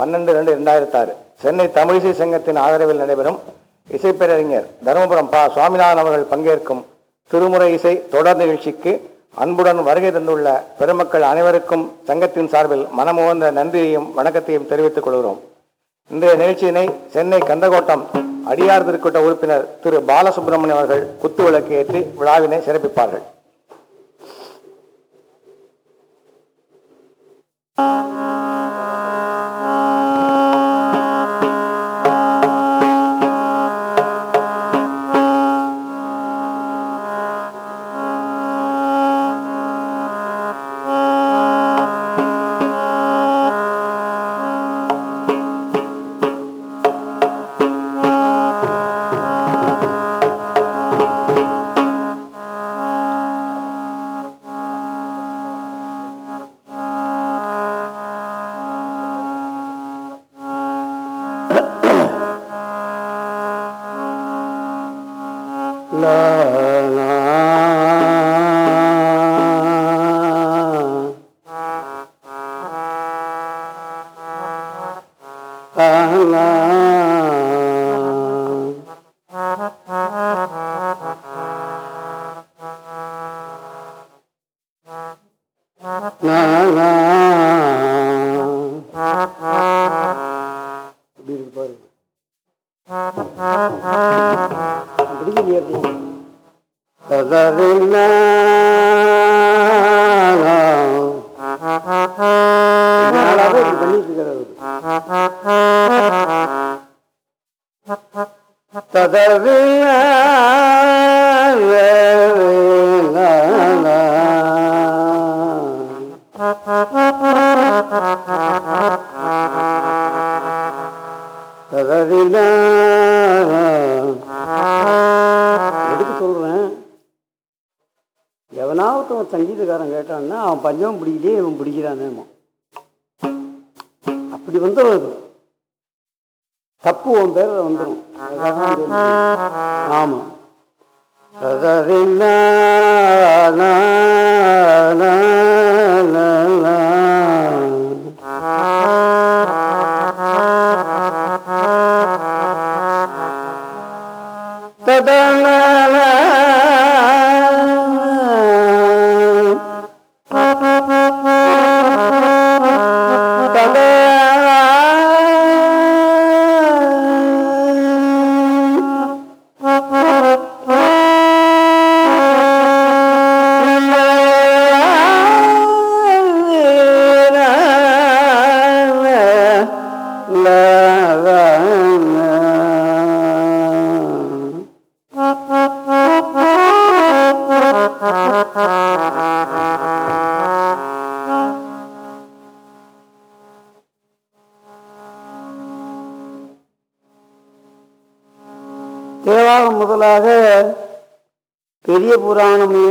பன்னெண்டு ரெண்டு ரெண்டாயிரத்தி ஆறு சென்னை தமிழிசை சங்கத்தின் ஆதரவில் நடைபெறும் இசைப்பேரறிஞர் தருமபுரம் பா. சுவாமிநாதன் அவர்கள் பங்கேற்கும் திருமுறை இசை தொடர் நிகழ்ச்சிக்கு அன்புடன் வருகை தந்துள்ள பெருமக்கள் அனைவருக்கும் சங்கத்தின் சார்பில் மனமுகந்த நன்றியையும் வணக்கத்தையும் தெரிவித்துக் கொள்கிறோம். இன்றைய நிகழ்ச்சியினை சென்னை கந்தகோட்டம் அடியார் திருக்கூட்ட உறுப்பினர் திரு. பாலசுப்ரமணியம் அவர்கள் குத்து விளக்கு ஏற்றி விழாவினை சிறப்பிப்பார்கள். பஞ்சம் பிடிக்கலையே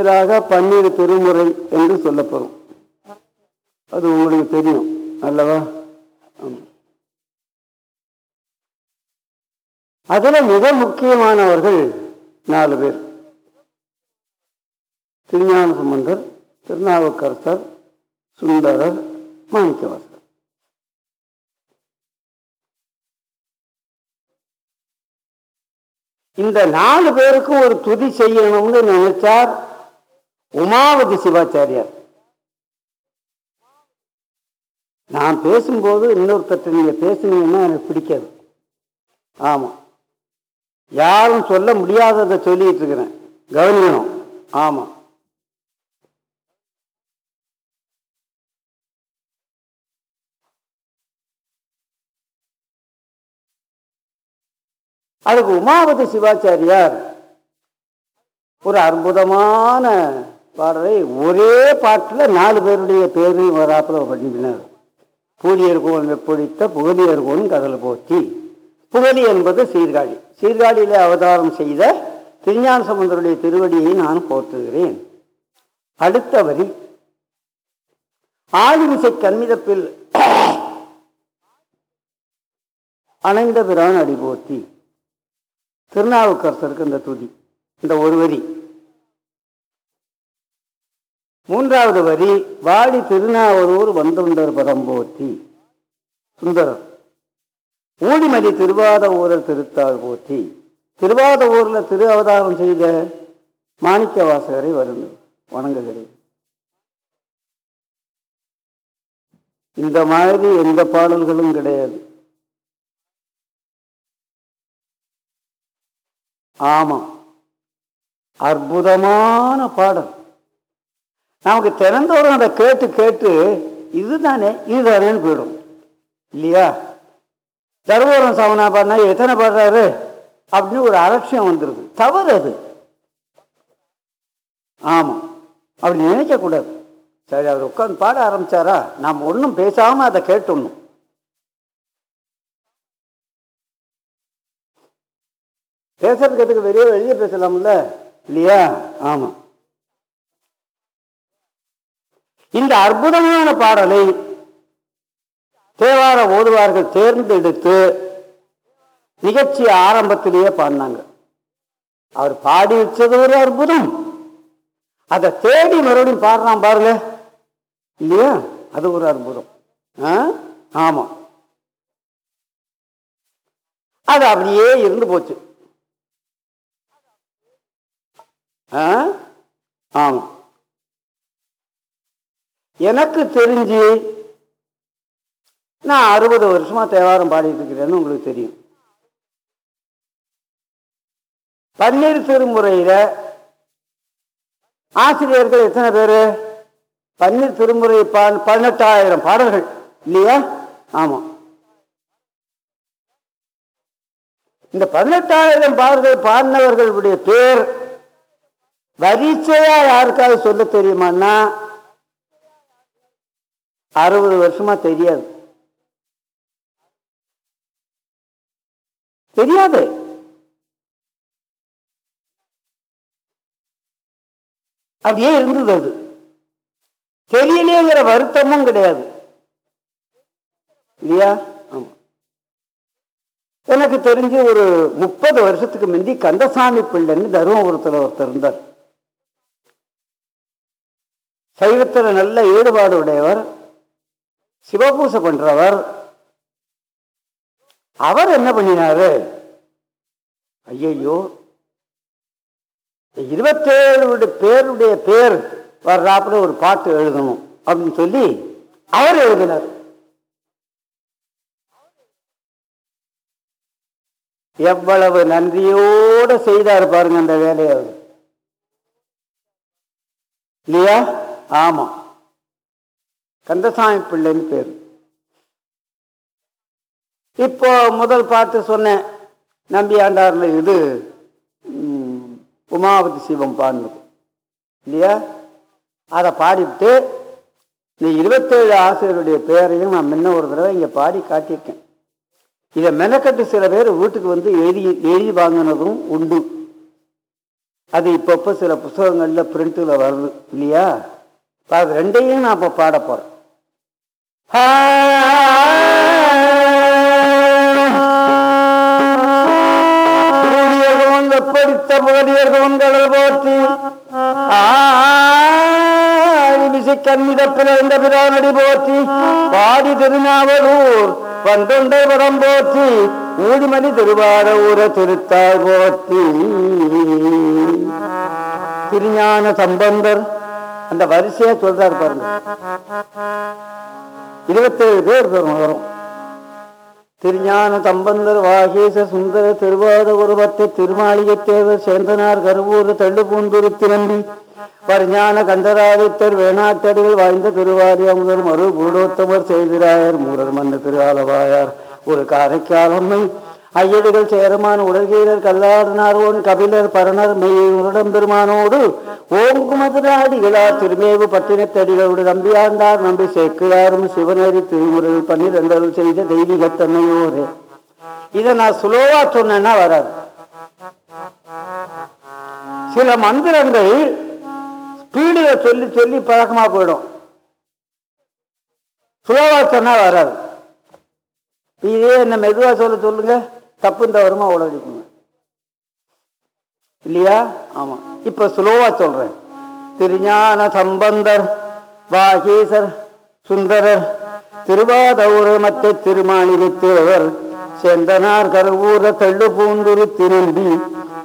புராணம் பன்னீர் திருமுறை என்று சொல்லப்படும். அது உங்களுக்கு தெரியும் அல்லவா? அதில் அதுல மிக முக்கியமானவர்கள் நாலு பேர். திருஞான சம்பந்தர் திருநாவுக்கரசர் சுந்தரர் மாணிக்கவாசர் இந்த நாலு பேருக்கும் ஒரு துதி செய்யணும்னு நினைச்சார் உமாவதி சிவாச்சாரியார். நான் பேசும்போது இன்னொருத்தட்ட நீங்க பேசுனீங்கன்னா எனக்கு பிடிக்காது. ஆமா. யாரும் சொல்ல முடியாததை சொல்லிட்டு இருக்கிறேன். கவனிக்கணும். ஆமா. அதுக்கு உமாவதி சிவாச்சாரியார் ஒரு அற்புதமான பாடுறதை ஒரே பாட்டில் நாலு பேருடைய பேரையும் வராப்பில் பண்ணினார். பூலியர் கோன் வெப்பொழித்த புகலியர் கோன் கடல் போற்றி. புகலி என்பது சீர்காழி. சீர்காழியில அவதாரம் செய்த திருஞான சம்பந்தருடைய திருவடியை நான் போற்றுகிறேன். அடுத்த வரி ஆழிமிசை கண்மிதப்பில் அணைந்த பிரான் அடி திருநாவுக்கரசருக்கு இந்த துதி இந்த ஒரு வரி. மூன்றாவது வரி வாடி திருநாவலூர் வந்துண்டர் பதம் போற்றி. சுந்தரர் ஊழிமதி திருவாத ஊரர் திருத்தாள் போற்றி. திருவாத ஊரில் திரு அவதாரம் செய்த மாணிக்க வாசகரை வருந்து வணங்குகிறேன். இந்த மாதிரி எந்த பாடல்களும் கிடையாது. ஆமாம். அற்புதமான பாடல். நமக்கு திறந்தோறும் அதை கேட்டு கேட்டு இதுதானே இதுதானேன்னு போயிடும். இல்லையா? தர்மபுரம் சவனா பாடினா எத்தனை பாடுறாரு? அப்படின்னு ஒரு அலட்சியம் வந்துருது. தவறு அது. ஆமாம் அப்படி நினைக்கக்கூடாது. சரி அவர் உட்காந்து பாட ஆரம்பிச்சாரா? நாம் ஒன்றும் பேசாமல் அதை கேட்டுடணும். பேசுறதுக்கு எதுக்கு வெளியே வெளியே பேசலாம்ல? இல்லையா? ஆமாம் இந்த அற்புதமான பாடலை தேவார ஓதுவார்கள் தேர்ந்தெடுத்து நிகழ்ச்சி ஆரம்பத்திலேயே பாடினாங்க. அவர் பாடி வச்சது ஒரு அற்புதம். அதை தேடி மறுபடியும் பாடுறான் பாருங்க. இல்லையா? அது ஒரு அற்புதம். ஆ? ஆமா. அது அப்படியே இருந்து போச்சு. ஆ? ஆமா. எனக்கு தெரிஞ்சு நான் அறுபது வருஷமா தேவாரம் பாடிட்டு இருக்கிறேன்னு உங்களுக்கு தெரியும். பன்னீர் திருமுறையில ஆசிரியர்கள் எத்தனை பேரு? பன்னீர் திருமுறை பா- பதினெட்டாயிரம் பாடல்கள் இல்லையா? ஆமா. இந்த பதினெட்டாயிரம் பாடல்கள் பாடினவர்களுடைய பேர் வரிசையா யாருக்காவது சொல்ல தெரியுமான்னா அறுபது வருஷமா தெரியாது. தெரியாது. அப்படியே இருந்தது அது. தெரியலேங்கிற வருத்தமும் கிடையாது. இல்லையா? ஆமா. எனக்கு தெரிஞ்சு ஒரு முப்பது வருஷத்துக்கு முந்தி கந்தசாமி பிள்ளைன்னு தருமபுரத்தில் ஒருத்தர் இருந்தார். சைவத்தில் நல்ல ஈடுபாடு உடையவர். சிவபூசை பண்றவர் அவர் என்ன பண்ணினாரு? ஐயையோ. இருபத்தேழு பேருடைய பேர் வர்றாப்புல ஒரு பாட்டு எழுதணும் அப்படின்னு சொல்லி அவர் எழுதினார். எவ்வளவு நன்றியோட செய்தார் பாருங்க அந்த வேலையை அவர். இல்லையா? ஆமா. கந்தசாமி பிள்ளைன்னு பேர். இப்போ முதல் பாட்டு சொன்னேன் நம்பி இது உமாவதி சிவம் பாடினது. இல்லையா? அதை பாடிவிட்டு இந்த இருபத்தேழு ஆசிரியருடைய பெயரையும் நான் முன்ன ஒரு தடவை இங்கே பாடி காட்டியிருக்கேன். இதை மெனக்கட்டு சில பேர் வீட்டுக்கு வந்து எழுதி எழுதி வாங்கினதும் உண்டு. அது இப்பப்போ சில புஸ்தகங்களில் பிரிண்ட்டில் வருது இல்லையா? அது ரெண்டையும் நான் இப்போ பாட போகிறேன் படித்த வெப்படித்த புகழியர்கோன் கடல் போற்றி ஆசி கண்மிதப்பில் பிரானடி போற்றி பாடி திருநாவலூர் பந்தொண்டை படம் போற்றி ஊடிமணி திருவார ஊர திருத்தாள் போற்றி. திருஞான சம்பந்தர் அந்த வரிசையா சொல்றாரு பாருங்க. இருபத்தேழு பேர் வரும் வரும். திருஞான தம்பந்தர் வாகேச சுந்தர திருவாத உருவத்தை திருமாளிகை தேவர் சேந்தனார் கருவூர் தள்ளுபூந்துருத்தி நம்பி பரிஞான கண்டராதித்தர் வேணாட்டடிகள் வாய்ந்த திருவாரி அமுதர் மறு பூடோத்தமர் செய்திராயர் மூரர் மன்ன திருவாலவாயார். ஒரு காரைக்காலம்மை ஐயடிகள் சேரமான் உடல்கீரர் கல்லாடனார்வோன் கபிலர் பரணர் மெய்யுடன் பெருமானோடு ஓங்குமதுராடிகளார் திருமேவு பட்டினத்தடிகளோடு நம்பியாண்டார் நம்பி சேக்கிழாரும் சிவநேரி திருமுறையில் பன்னிரெண்டருள் செய்த தெய்வீகத்தன்மையோடு இதை நான் சுலோவா சொன்னேன்னா வராது. சில மந்திரங்கள் ஸ்பீடில் சொல்லி சொல்லி பழக்கமா போயிடும். சுலோவா சொன்னா வராது. இதே என்ன மெதுவா சொல்ல சொல்லுங்க. தப்பு இந்த வருமா இல்லையா? ஆமா. இப்ப சுலோவா சொல்றேன். திருஞான சம்பந்தர் வாகீசர் சுந்தரர் திருவாதூர் மற்ற திருமாளிகை தேவர் செந்தனார் கருவூர தள்ளு பூந்துரு திரும்பி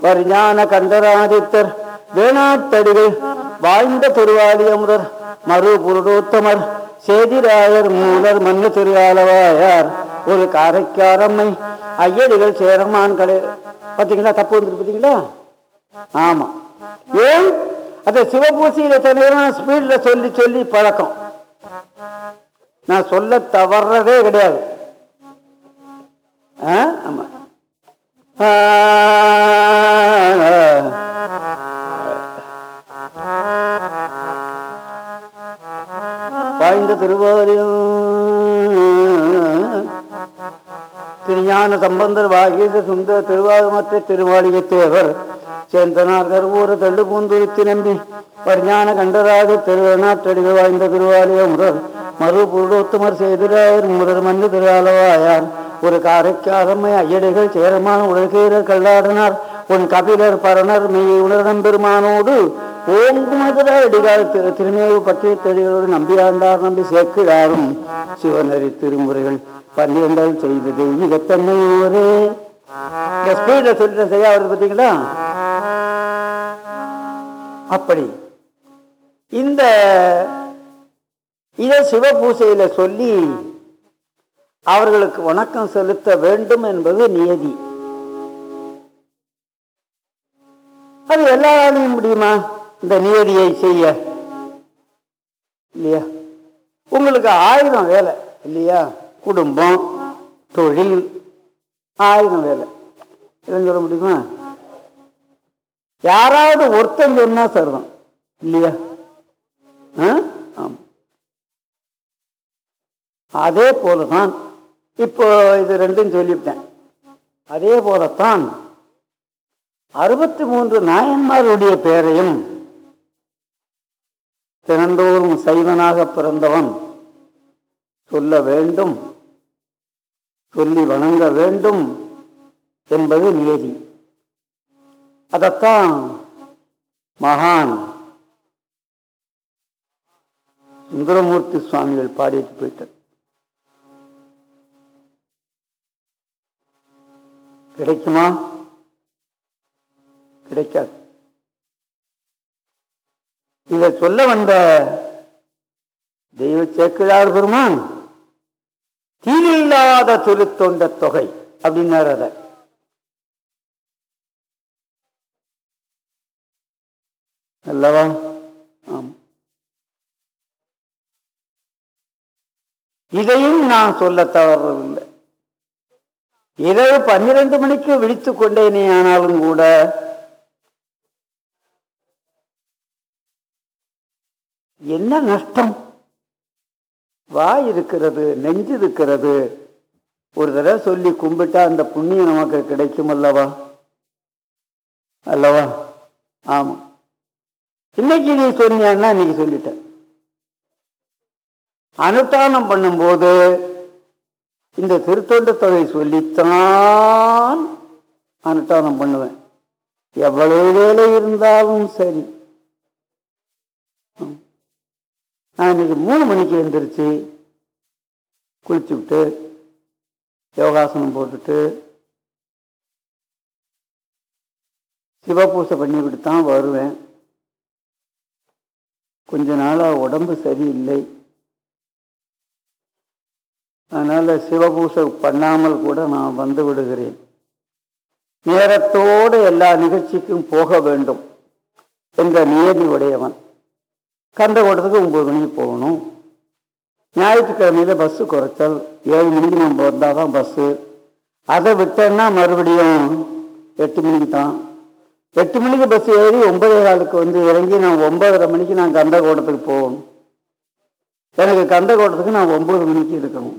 வரிஞான கண்டராதித்தர் வேணாத்தடிகள் வாழ்ந்த திருவாலியமுதர் மறு புருடோத்தமர் சேதிராயர் மூலர் மண்ணு திருவாலவாயார் ஒரு காரைக்காரம்மை ஐயடிகள் சேரமான் கடை பார்த்தீங்களா தப்பு வந்துட்டு பார்த்தீங்களா ஆமாம் ஏன்? அது சிவபூசியில் தனியான ஸ்பீடில் சொல்லி சொல்லி பழக்கம். நான் சொல்ல தவறதே கிடையாது. ஆ? ஆமா. திருவாரியம். திருஞான சம்பந்தர் வாகீத சுந்தர திருவாகமற்ற திருவாளிகை தேவர் சேந்தனார் கருவூர தள்ளு பூந்துரித்து நம்பி பரிஞான கண்டராக திருநாட்டடிவு வாய்ந்த திருவாலய முரர் மறு புருடோத்தமர் செய்திராயர் முரர் மண்ணு திருவாலவாயார் ஒரு காரைக்காரம்மை ஐயடைகள் சேரமான உலகீரர் கல்லாடினார் உன் கபிலர் பரணர் மெய் உணர்நம் பெருமானோடு ஓங்குமதுர அடிகால் திரு திருமேவு பற்றிய தெளிகளோடு நம்பியாண்டார் நம்பி சேர்க்கிறாரும். சிவனரி திருமுறைகள் பன்னிரண்டால் செய்வது தெய்வீகத்தன்மை ஒரு இந்த சொல்லிட்டேன் சரியா வருது பார்த்தீங்களா? அப்படி. இந்த இதை சிவ பூசையில சொல்லி அவர்களுக்கு வணக்கம் செலுத்த வேண்டும் என்பது நியதி. அது எல்லாராலையும் முடியுமா? இந்த நியதியை செய்ய. இல்லையா? உங்களுக்கு ஆயிரம் வேலை இல்லையா? குடும்பம் தொழில் ஆயிரம் வேலை. இதெல்லாம் சொல்ல முடியுமா? யாராவது ஒருத்தன் சொன்னா சர்வம் இல்லையா? ஆ? அதே போலதான் இப்போ இது ரெண்டும் சொல்லிவிட்டேன். அதே போலத்தான் அறுபத்தி மூன்று நாயன்மாருடைய பெயரையும் தினந்தோறும் சைவனாக பிறந்தவன் சொல்ல வேண்டும். சொல்லி வணங்க வேண்டும் என்பது நியதி. அதத்தான் மகான் சுந்தரமூர்த்தி சுவாமிகள் பாடிட்டு போயிட்டார். கிடைக்குமா? கிடைக்காது. இதை சொல்ல வந்த தெய்வ சேக்கிழார் பெருமான் தீனில்லாத திருத்தொண்ட தொகை. அப்படின்னாரு அதை. அல்லவா? ஆம். இதையும் நான் சொல்ல தவறவில்லை இரவு பன்னிரண்டு மணிக்கு விழித்துக் கொண்டேனே ஆனாலும் கூட என்ன நஷ்டம்? வாய் இருக்கிறது நெஞ்சு இருக்கிறது. ஒரு தடவை சொல்லி கும்பிட்டா அந்த புண்ணியம் நமக்கு கிடைக்கும் அல்லவா? அல்லவா? ஆமா. இன்னைக்கு நீ சொன்னீன்னா இன்னைக்கு சொல்லிட்ட அனுஷ்டானம் பண்ணும்போது இந்த திருத்தொண்ட தொகை சொல்லித்தான் அனுஷ்டானம் பண்ணுவேன். எவ்வளவு வேலை இருந்தாலும் சரி. நான் இன்றைக்கி மூணு மணிக்கு எழுந்திரிச்சு குளிச்சு விட்டு யோகாசனம் போட்டுட்டு சிவபூசை பண்ணிவிட்டு தான் வருவேன். கொஞ்ச நாளாக உடம்பு சரியில்லை. அதனால் சிவபூசை பண்ணாமல் கூட நான் வந்து விடுகிறேன். நேரத்தோடு எல்லா நிகழ்ச்சிக்கும் போக வேண்டும் என்ற நியதி உடையவன். கந்தகோட்டத்துக்கு ஒம்பது மணிக்கு போகணும். ஞாயிற்றுக்கிழமையில பஸ்ஸு குறைச்சல். ஏழு மணிக்கு நம்ம வந்தால் தான் பஸ்ஸு அதை விட்டேன்னா மறுபடியும் எட்டு மணிக்கு தான். எட்டு மணிக்கு பஸ் ஏறி ஒன்பதே காலுக்கு வந்து இறங்கி நான் ஒன்பதரை மணிக்கு நான் கந்தகோட்டத்துக்கு போகணும். எனக்கு கந்தகோட்டத்துக்கு நான் ஒம்பது மணிக்கு இருக்கணும்.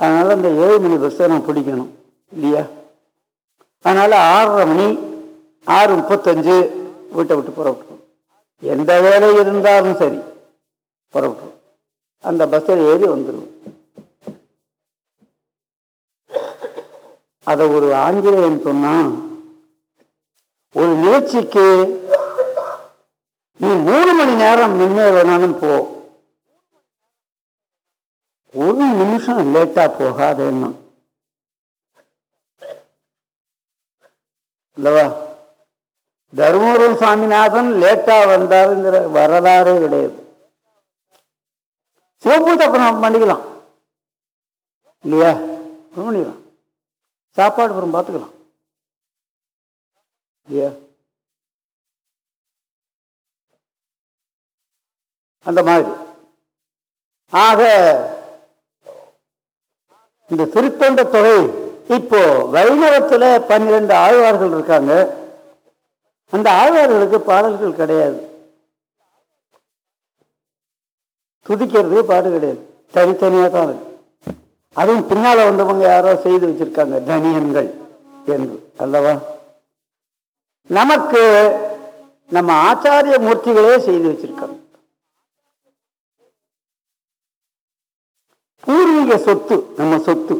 அதனால் அந்த ஏழு மணி பஸ்ஸை நான் பிடிக்கணும். இல்லையா? அதனால் ஆறரை மணி ஆறு முப்பத்தஞ்சு வீட்டை விட்டு புறப்பட்டுரும் எந்த வேலை இருந்தாலும் சரி புறப்பட்டு அந்த பஸ்ஸில் ஏறி வந்துடும் அதை ஒரு ஆங்கிலேயன் சொன்னான் ஒரு நிகழ்ச்சிக்கு நீ மூணு மணி நேரம் முன்னே வேணாலும் போ. ஒரு நிமிஷம் லேட்டா போகாதேன்னு. இல்லவா? தருமபுரம் சாமிநாதன் லேட்டா வந்தாருங்கிற வரலாறே கிடையாது. சிவபூஜை அப்புறம் பண்ணிக்கலாம். இல்லையா? பண்ணிக்கலாம். சாப்பாடு அப்புறம் பார்த்துக்கலாம். இல்லையா? அந்த மாதிரி. ஆக இந்த திருத்தொண்ட தொகை இப்போ வைணவத்தில் பன்னிரெண்டு ஆழ்வார்கள் இருக்காங்க. அந்த ஆழ்வார்களுக்கு பாடல்கள் கிடையாது. துதிக்கிறதுக்கு பாடு கிடையாது. தனித்தனியாக தான் இருக்கு. அதுவும் பின்னால வந்தவங்க யாரோ செய்து வச்சிருக்காங்க தனியன்கள் என்று. அல்லவா? நமக்கு நம்ம ஆச்சாரிய மூர்த்திகளே செய்து வச்சிருக்காங்க. பூர்வீக சொத்து நம்ம சொத்து.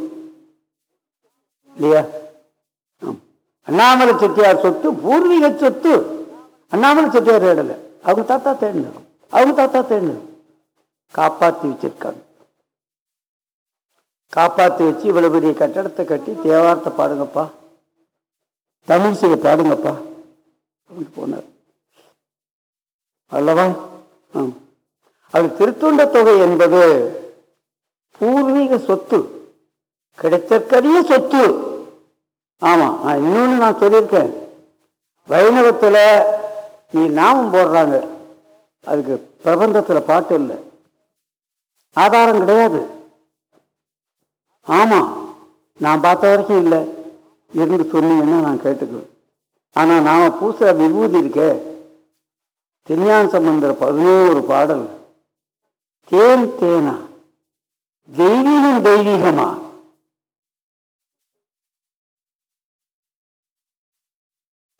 இல்லையா? அண்ணாமலை செட்டியார் சொத்து பூர்வீக சொத்து. அண்ணாமலை செட்டியார் இடல அவங்க தாத்தா தேடினது. அவங்க தாத்தா தேடினது. காப்பாற்றி வச்சிருக்காங்க. காப்பாற்றி வச்சு இவ்வளவு பெரிய கட்டடத்தை கட்டி தேவாரத்தை பாடுங்கப்பா. தமிழிசையை பாடுங்கப்பா. அப்படின்னு போனார். அல்லவா? ஆம். அது திருத்தொண்ட தொகை என்பது பூர்வீக சொத்து. கிடைத்தற்கரிய சொத்து. ஆமாம் நான் நான் சொல்லியிருக்கேன். வைணவத்தில் நீ நாமம் போடுறாங்க. அதுக்கு பிரபந்தத்தில் பாட்டு இல்லை. ஆதாரம் கிடையாது. ஆமாம் நான் பார்த்த வரைக்கும் இல்லை. இருந்து சொன்னீங்கன்னா நான் கேட்டுக்குவேன். ஆனால் நாம் பூச விபூதி இருக்கே. திருஞான சம்பந்தர் பதினோரு பாடல். தேன் தேனா. தெய்வீகம் தெய்வீகமா?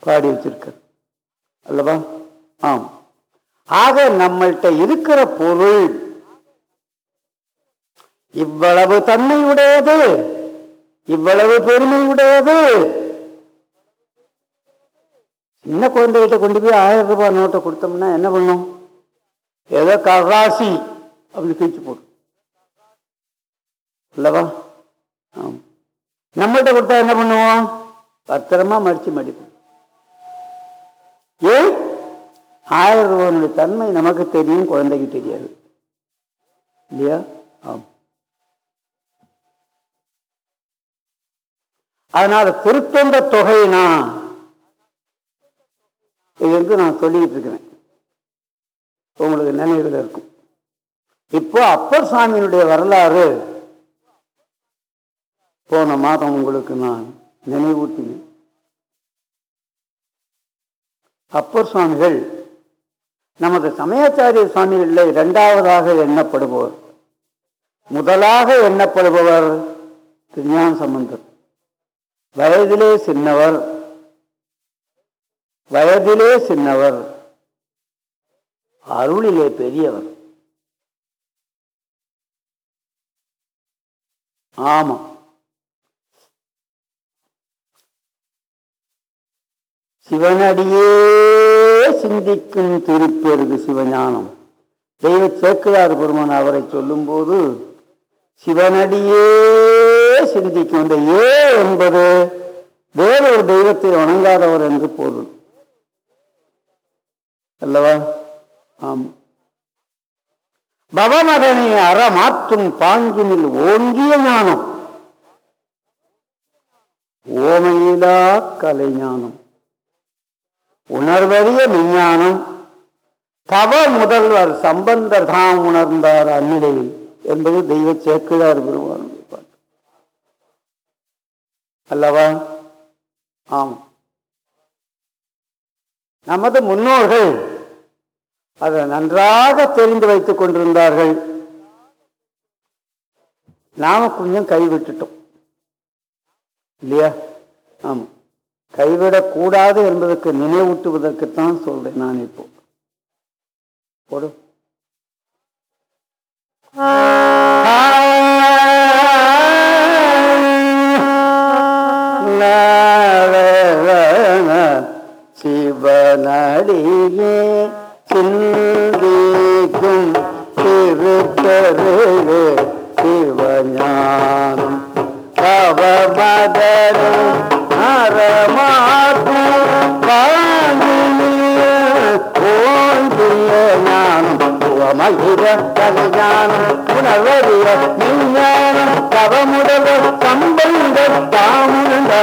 பாடி வச்சிருக்கார் அல்லவா? ஆம். ஆக நம்மள்கிட்ட இருக்கிற பொருள் இவ்வளவு தன்மை உடையது இவ்வளவு பெருமை உடையது. சின்ன குழந்தைகிட்ட கொண்டு போய் ஆயிரம் ரூபாய் நோட்டை கொடுத்தோம்னா என்ன பண்ணும்? ஏதோ கராசி அப்படின்னு பிரிச்சு போடும். அல்லவா? ஆம். நம்மள்கிட்ட கொடுத்தா என்ன பண்ணுவோம்? பத்திரமா மடிச்சு மடிப்போம். ஏன்? ஆயிரம் ரூபாயினுடைய தன்மை நமக்கு தெரியும் குழந்தைக்கு தெரியாது. இல்லையா? ஆம். அதனால திருத்தொண்ட தொகைனா இது வந்து நான் சொல்லிட்டு இருக்கிறேன். உங்களுக்கு நினைவில் இருக்கும். இப்போ அப்பர் சாமியினுடைய வரலாறு போன மாதம் உங்களுக்கு நான் நினைவூட்டினேன். அப்பர் சுவாமிகள் நமது சமயாச்சாரிய சுவாமிகளில் இரண்டாவதாக எண்ணப்படுபவர். முதலாக எண்ணப்படுபவர் திருஞான சம்பந்தர். வயதிலே சின்னவர் வயதிலே சின்னவர் அருளிலே பெரியவர். ஆமா சிவனடியே சிந்திக்கும் திருப்பெருகு சிவஞானம். தெய்வ சேக்கிழார் பெருமான் அவரை சொல்லும்போது சிவனடியே சிந்திக்கும். இந்த ஏ என்பது வேறொரு தெய்வத்தை வணங்காதவர் என்று பொருள். அல்லவா? ஆம். பவமதனை அறமாற்றும் பாங்கினில் ஓங்கிய ஞானம். ஓமையிலா கலைஞானம் உணர்வறிய விஞ்ஞானம் தவ முதல்வர் சம்பந்தர் தாம் உணர்ந்தார் அந்நிலையில் என்பது தெய்வ சேக்கிழார் பெருமானுடைய பாட்டு அல்லவா? ஆம். நமது முன்னோர்கள் அதை நன்றாக தெரிந்து வைத்துக் கொண்டிருந்தார்கள். நாம கொஞ்சம் கைவிட்டுட்டோம் இல்லையா? ஆமா. கைவிடக்கூடாது என்பதற்கு நினைவூட்டுவதற்குத்தான் சொல்றேன் நான் இப்போ. போடு. சிவனடியே சிந்திக்கும் திருத்தருவே சிவஞானம். பவமதனும் ஞானம் விஞ்ஞானம் தவமுடல சம்பந்த தாமுண்ட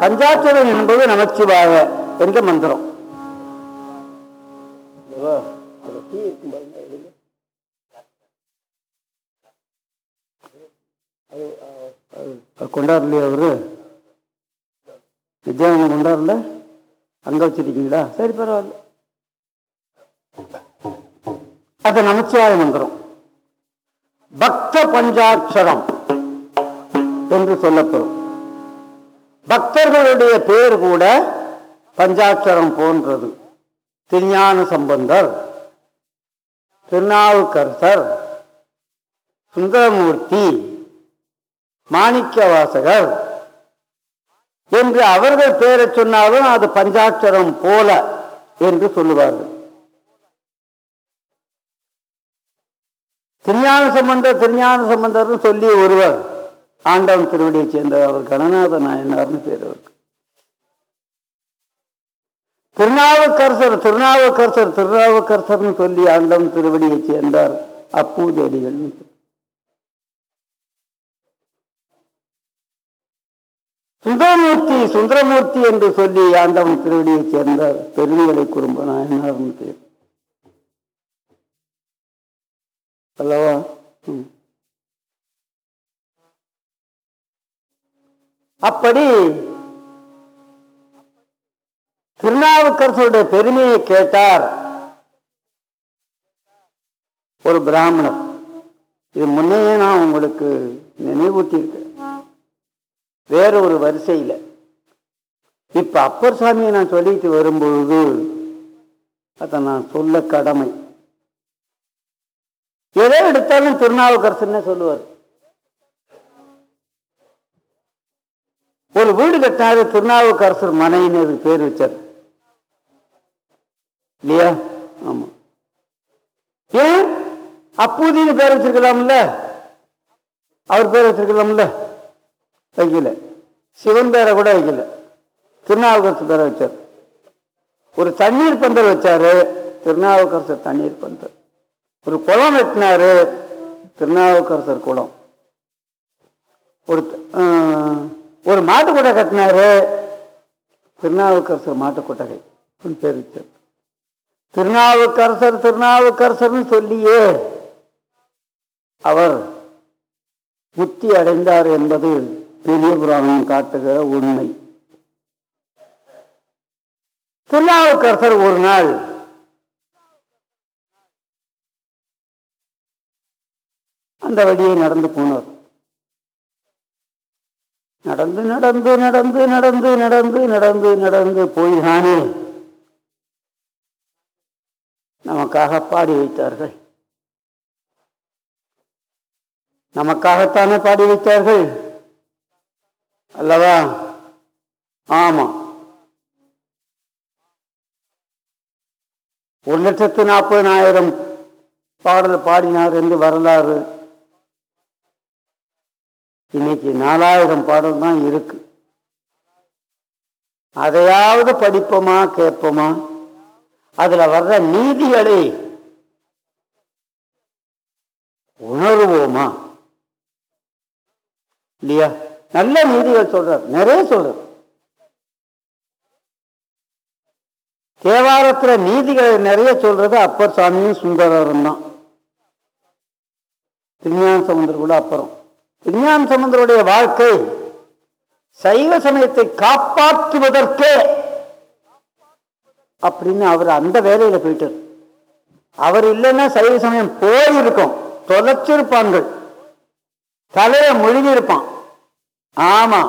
பஞ்சாட்சரம் என்பது நமச்சிவாய என்ற மந்திரம். கொண்டாடலையே அவரு? நித்யானந்தம் கொண்டாடல? அங்க வச்சிருக்கீங்களா? சரி பரவாயில்ல. அது நமச்சிவாய மந்திரம். பக்த பஞ்சாட்சரம் என்று சொல்லப்படும். பக்தர்களுடைய பேர் கூட பஞ்சாட்சரம் போன்றது. திருஞான சம்பந்தர் திருநாவுக்கரசர் சுந்தரமூர்த்தி மாணிக்கவாசகர் என்று அவர்கள் பேரை சொன்னாலும் அது பஞ்சாட்சரம் போல என்று சொல்லுவார்கள். திருஞான சம்பந்தர் திருஞான சம்பந்தர்னு சொல்லி ஒருவர் ஆண்டவன் திருவடியை சேர்ந்தவர் அவர் கணநாத நாயனார்னு பேர் அவருக்கு. திருநாவுக்கரசர் திருநாவுக்கரசர் திருநாவுக்கரசர்னு சொல்லி ஆண்டவன் திருவடியை சேர்ந்தார் அப்பூதேடிகள் சுந்தரமூர்த்தி சுந்தரமூர்த்தி என்று சொல்லி ஆண்டவன் திருவடியை சேர்ந்த பெருமைகளை குறும்ப நாயனார்னு பேர் அல்லவா? அப்படி திருநாவுக்கரசருடைய பெருமையை கேட்டார் ஒரு பிராமணர். இது முன்னையே நான் உங்களுக்கு நினைவூட்டியிருக்கேன் வேற ஒரு வரிசையில. இப்ப அப்பர் சாமியை நான் சொல்லிட்டு வரும்பொழுது அதை நான் சொல்ல கடமை. எதை எடுத்தாலும் திருநாவுக்கரசர்னே சொல்லுவார். ஒரு வீடு கட்டினாரு திருநாவுக்கரசர் மனைன்னு அதுக்கு பேர் வச்சார். இல்லையா? ஆமா. ஏன்? அப்பூதின்னு பேர் வச்சிருக்கலாம்ல. அவர் பேர் வச்சிருக்கலாம்ல. வைக்கல. சிவன் பேரை கூட வைக்கல. திருநாவுக்கரசு பேரை வச்சார். ஒரு தண்ணீர் பந்தல் வச்சாரு திருநாவுக்கரசர் தண்ணீர் பந்தல். ஒரு குளம் வெட்டினாரு திருநாவுக்கரசர் குளம். ஒரு ஒரு மாட்டுக்கொட்டை கட்டினாரு திருநாவுக்கரசர் மாட்டுக்கொட்டகை. அப்படின்னு பேர் வச்சார். திருநாவுக்கரசர் திருநாவுக்கரசர்னு சொல்லியே அவர் முத்தி அடைந்தார் என்பது பெரிய புராணம் காட்டுகிற உண்மை. திருநாவுக்கரசர் ஒரு நாள் அந்த வழியை நடந்து போனார். நடந்து நடந்து நடந்து நடந்து நடந்து நடந்து நடந்து போய்தானே. நமக்காக பாடி வைத்தார்கள். நமக்காகத்தானே பாடி வைத்தார்கள்? அல்லவா? ஆமா. ஒரு லட்சத்து நாற்பதனாயிரம் பாடல் பாடினார் என்று வரலாறு. இன்னைக்கு நாலாயிரம் பாடல் தான் இருக்கு. அதையாவது படிப்போமா கேட்போமா? அதுல வர்ற நீதிகளை உணர்வோமா? இல்லையா? நல்ல நீதிகள் சொல்றார். நிறைய சொல்றார். தேவாரத்துல நீதிகளை நிறைய சொல்றது அப்பர் சாமியும் சுந்தரரும் தான். திருஞான சமுந்தர் கூட அப்புறம். திருஞான சமுந்தருடைய வாழ்க்கை சைவ சமயத்தை காப்பாற்றுவதற்கே அப்படின்னு அவர் அந்த வேலையில போயிட்டார். அவர் இல்லைன்னா சைவ சமயம் போயிருக்கும். தொலைச்சிருப்பாங்க தலையை முழுகி இருப்பான் ஆமா.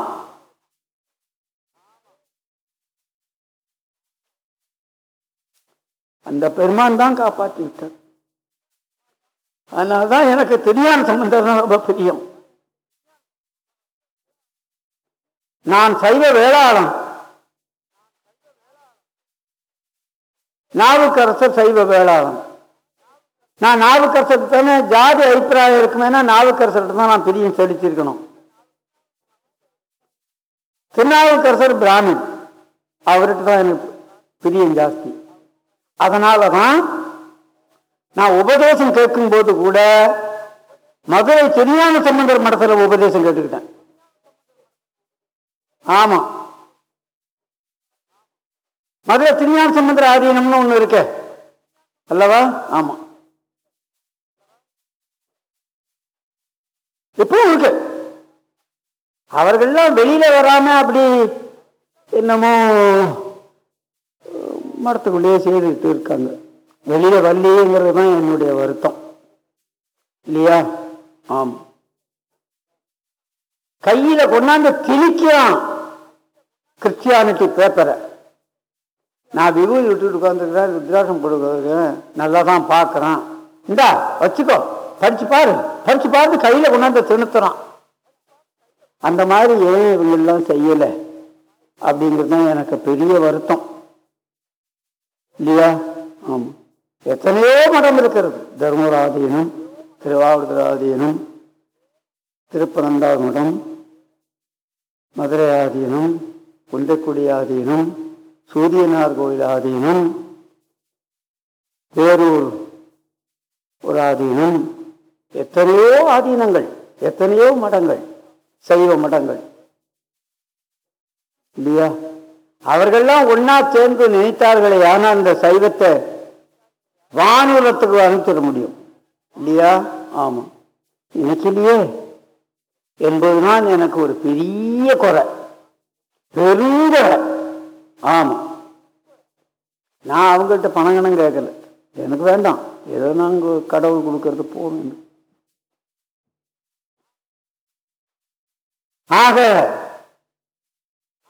அந்த பெருமான் தான் காப்பாற்றி விட்டார் அதனாலதான் எனக்கு திருஞான சம்பந்தம் ரொம்ப பிரியம். நான் சைவ வேளாளன் நாவுக்கரசர் சைவ வேளாளன் நான் நாவுக்கரசர் தானே ஜாதி அபிப்பிராயம் இருக்குமேனா நாவுக்கரசர்கிட்ட தான் நான் பிரியம் செலுத்திருக்கணும் திருநாவுக்கரசர் பிராமின் அவர்கிட்ட தான் எனக்கு பிரியம் ஜாஸ்தி. அதனால தான் நான் உபதேசம் கேட்கும்போது கூட மதுரை தெரியாம சம்பந்தர் மடத்தில் உபதேசம் கேட்டுக்கிட்டேன். ஆமா. மதுரை திருஞான சம்பந்தர் ஆதீனம்னு ஒண்ணு இருக்கு. அல்லவா? ஆமா. எப்பவும் இருக்கு. அவர்கள்லாம் வெளியில வராம அப்படி என்னமோ மரத்துக்குள்ளேயே செய்துட்டு இருக்காங்க. வெளியில வரலையேங்கிறது தான் என்னுடைய வருத்தம். இல்லையா? ஆம். கையில கொண்டாந்து திணிக்கிறான் கிறிஸ்டியானிட்டி பேப்பரை. நான் விபூதி விட்டுட்டு உட்காந்துருக்கிறேன் ருத்ராட்சம் கொடுக்குறேன் நல்லா தான் பார்க்குறான். இந்தா வச்சுக்கோ. படிச்சு பாரு. படிச்சு பார்த்து கையில கொண்டாந்து திணுத்துறான். அந்த மாதிரி ஏன் இவங்கெல்லாம் செய்யலை? அப்படிங்கிறது தான் எனக்கு பெரிய வருத்தம். இல்லையா? ஆமாம் எத்தனையோ மடம் இருக்கிறது. தர்மராதீனம் திருவாவூர்தராதீனம் திருப்பனந்தார் மடம் மதுரை ஆதீனம் குன்றக்குடி ஆதீனம் சூரியனார் கோயில் ஆதீனம் பேரூர் ஒரு ஆதீனம் எத்தனையோ ஆதீனங்கள் எத்தனையோ மடங்கள். சைவ மடங்கள். இல்லையா? அவர்கள்லாம் ஒன்னா சேர்ந்து நினைத்தார்களே ஆனால் அந்த சைவத்தை வானுலத்துக்கு அனுப்பிச்சிட முடியும். இல்லையா? ஆமா. நினைக்கலையே என்பதுதான் எனக்கு ஒரு பெரிய குறை. பெருங்குறை ஆமா. நான் அவங்கள்ட்ட பணம் கணம் கேட்கல. எனக்கு வேண்டாம். ஏதோ நாங்கள் கடவுள் கொடுக்கறது போகணும். ஆக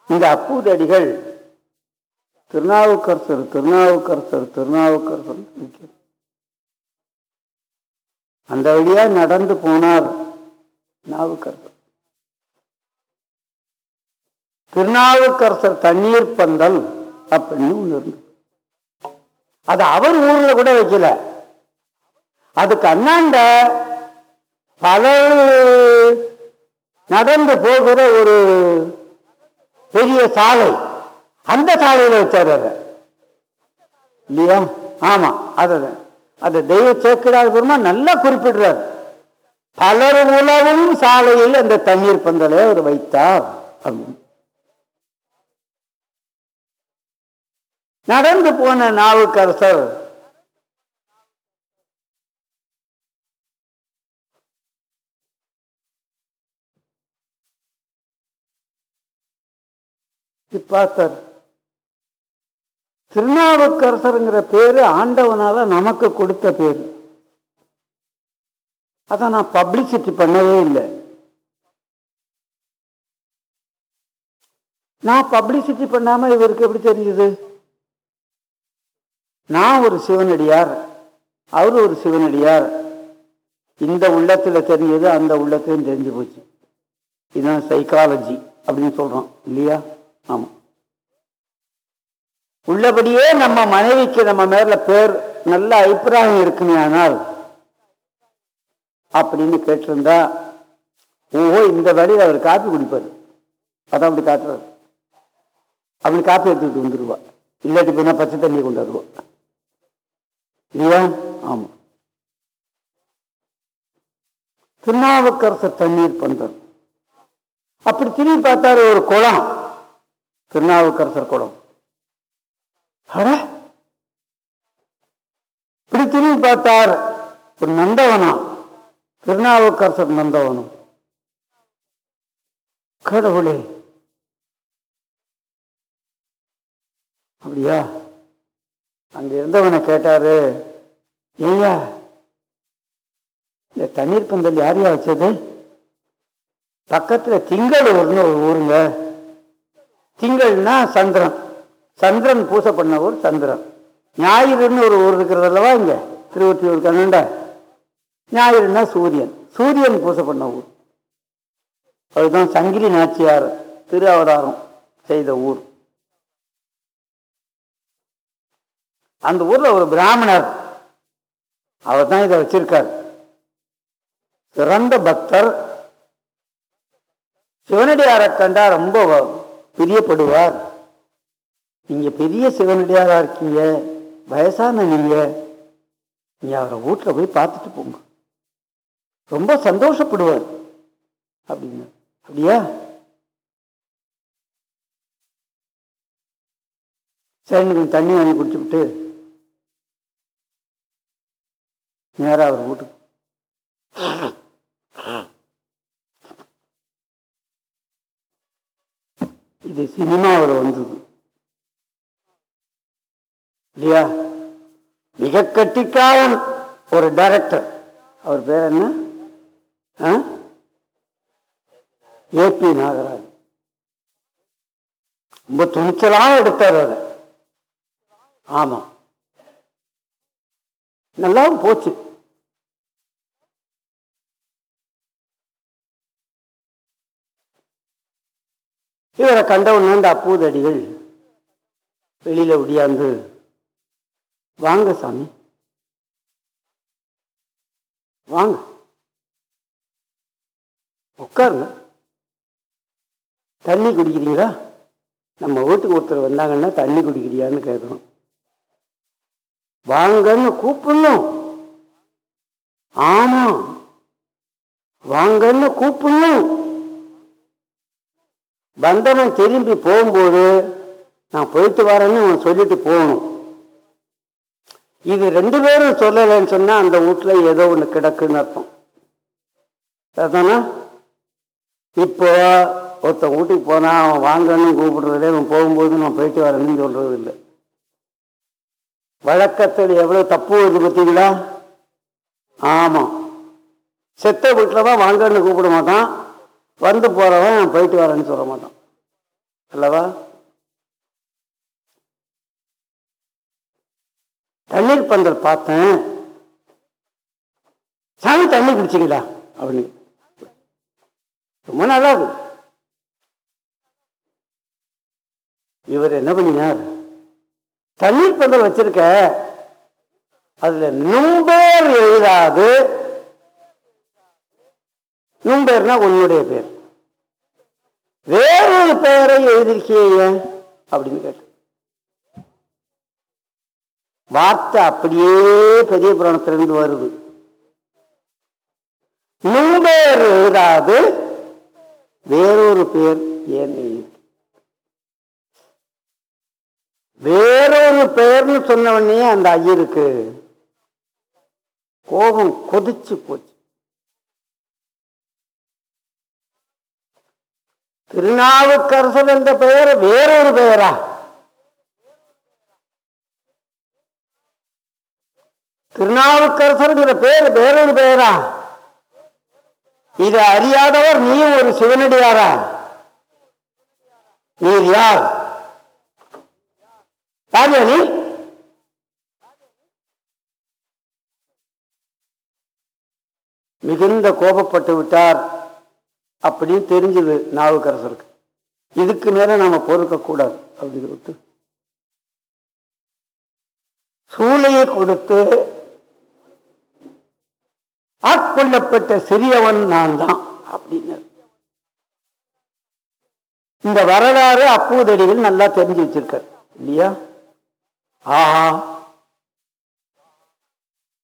இந்த அப்பூதடிகள் திருநாவுக்கரசர் திருநாவுக்கரசர் திருநாவுக்கரசர் அந்த வழியா நடந்து போனார் நாவுக்கரசர். திருநாவுக்கரசர் தண்ணீர் பந்தல் அப்படின்னு ஒண்ணு இருந்தது. அது அவர் ஊர்ல கூட வைக்கல. அதுக்கு அண்ணாண்ட பல நடந்து போகிற ஒரு பெரிய சாலை. அந்த சாலையில வச்சாரு அதை இல்லையா? ஆமா அது அது தெய்வ சேக்கிடாத பெருமா நல்லா குறிப்பிடுறார். பலர் உலவும் சாலையில் அந்த தண்ணீர் பந்தலை அவர் வைத்தார் அப்படின்னு. நடந்து போன நாவுக்கரசர் பார்த்தார் திருநாவுக்கரசருங்கிற பேரு ஆண்டவனால நமக்கு கொடுத்த பேரு. அதை நான் பப்ளிசிட்டி பண்ணவே இல்லை. நான் பப்ளிசிட்டி பண்ணாம இவருக்கு எப்படி தெரிஞ்சது நான் ஒரு சிவனடியார். அவர் ஒரு சிவனடியார். இந்த உள்ளத்துல தெரிஞ்சது அந்த உள்ளத்திலும் தெரிஞ்சு போச்சு. இதுதான் சைக்காலஜி அப்படின்னு சொல்றோம் இல்லையா? ஆமா. உள்ளபடியே நம்ம மனைவிக்கு நம்ம மேல பேர் நல்ல அபிப்பிராயம் இருக்குமே ஆனால் அப்படின்னு கேட்டிருந்தா ஓஹோ இந்த வேலையில் அவர் காப்பி குடிப்பார். அதான் அப்படி காட்டுறாரு. அப்படி காப்பி எடுத்துக்கிட்டு வந்துடுவா இல்லாட்டி பின்னா பச்சை தண்ணி கொண்டு வருவா இல்லையா? ஆமா. திருநாவுக்கரசர் தண்ணீர் பண்றது அப்படி திரும்பி பார்த்தாரு ஒரு குளம். திருநாவுக்கரசர் குளம் அட! இப்படி திரும்பி பார்த்தார் ஒரு நந்தவனம் திருநாவுக்கரசர் நந்தவனம் கடவுளே! அப்படியா? அங்க இருந்தவனை கேட்டாரு ஏயா இந்த தண்ணீர் பந்தல் யாரையா வச்சது? பக்கத்துல திங்களூர்னு ஒரு ஊருங்க. திங்கள்னா சந்திரன். சந்திரன் பூசை பண்ண ஊர் சந்திரன். ஞாயிறுன்னு ஒரு ஊர் இருக்கிறது அல்லவா இங்க? திருவொற்றியூர் கண்ணண்ட. ஞாயிறுனா சூரியன். சூரியன் பூசை பண்ண ஊர். அதுதான் சங்கிலி நாச்சியார் திரு அவதாரம் செய்த ஊர். அந்த ஊர்ல ஒரு பிராமணர் அவர் தான் இதை வச்சிருக்கார். சிறந்த பக்தர். சிவனடியாரை கண்டா ரொம்ப பிரியப்படுவார். நீங்க பெரிய சிவனடியாக இருக்கீங்க வயசான நீங்க நீங்க அவரை வீட்டில் போய் பார்த்துட்டு போங்க. ரொம்ப சந்தோஷப்படுவார். அப்படின்னு. அப்படியா? சரி கொஞ்சம் தண்ணி வாங்கி குடிச்சுவிட்டு நேராக அவர் வீட்டுக்கு இது சினிமாவில் வந்தது. இல்லையா? மிக கட்டிக்காரன் ஒரு டைரக்டர் அவர் பேர் என்ன? ஏபி நாகராஜ் ரொம்ப துணிச்சலாக எடுத்தார் அதை ஆமா. நல்லாவும் போச்சு. இவரை கண்டவுடனே இந்த அப்பூதடிகள் வெளியில ஒடியாந்து வாங்க சாமி. வாங்க. உட்காருங்க. தண்ணி குடிக்கிறீங்களா? நம்ம வீட்டுக்கு ஒருத்தர் வந்தாங்கன்னா தண்ணி குடிக்கிறியான்னு கேட்கணும். வாங்கன்னு கூப்பிடணும். ஆமாம் வாங்கன்னு கூப்பிடணும். பந்தனம் திரும்பி போகும்போது நான் போயிட்டு வரேன்னு அவன் சொல்லிட்டு போகணும். இது ரெண்டு பேரும் சொல்லலைன்னு சொன்னால் அந்த வீட்டில் ஏதோ ஒன்று கிடக்குன்னு அர்த்தம். அதானா? இப்போ ஒருத்தன் வீட்டுக்கு போனால் அவன் வாங்கன்னு கூப்பிடுறதே அவன் போகும்போது நான் போயிட்டு வரேன்னு சொல்கிறது இல்லை வழக்கத்தில் எவ்வளோ தப்பு வருது பார்த்தீங்களா? ஆமாம் செத்த வீட்டில் தான் வாங்கன்னு கூப்பிட மாட்டான். வந்து போறவன் போயிட்டு வரேன்னு சொல்ல மாட்டான். அல்லவா? தண்ணீர் பந்தல் பார்த்தேன். சாமி தண்ணி குடிச்சிங்களா அப்படின்னு. ரொம்ப நல்லா இருக்கு இவர் என்ன பண்ணினார்? தண்ணீர் பந்தல் வச்சிருக்க அதுல நும்பேர் எழுதாது. நும்பேர்னா உன்னுடைய பேர். வேறொரு பெயரை எழுதிருக்கிய அப்படின்னு கேட்டு வார்த்தை அப்படியே பெரிய புராணத்திலிருந்து வருது. நும்பேர் எழுதாது வேறொரு பேர் ஏன் எழுது? வேறொரு பெயர்னு சொன்ன அந்த ஐயருக்கு கோபம் கொதிச்சு போச்சு. திருநாவுக்கரசர் என்ற பெயர் வேறொரு பெயரா? திருநாவுக்கரசர்ங்கிற பெயர் வேறொரு பெயரா? இதை அறியாதவர் நீயும் ஒரு சிவனடியாரா? நீர் யார்? யார் நீ? மிகுந்த கோபப்பட்டு விட்டார். அப்படின்னு தெரிஞ்சது நாவுக்கரசருக்கு. இதுக்கு மேலே நாம பொறுக்கக்கூடாது கூடாது அப்படின்னு சூளையை கொடுத்து ஆட்கொள்ளப்பட்ட சிறியவன் நான் தான் அப்படின்னு இந்த வரலாறு அப்பூதடிகள் நல்லா தெரிஞ்சு வச்சிருக்காரு இல்லையா? ஆஹா.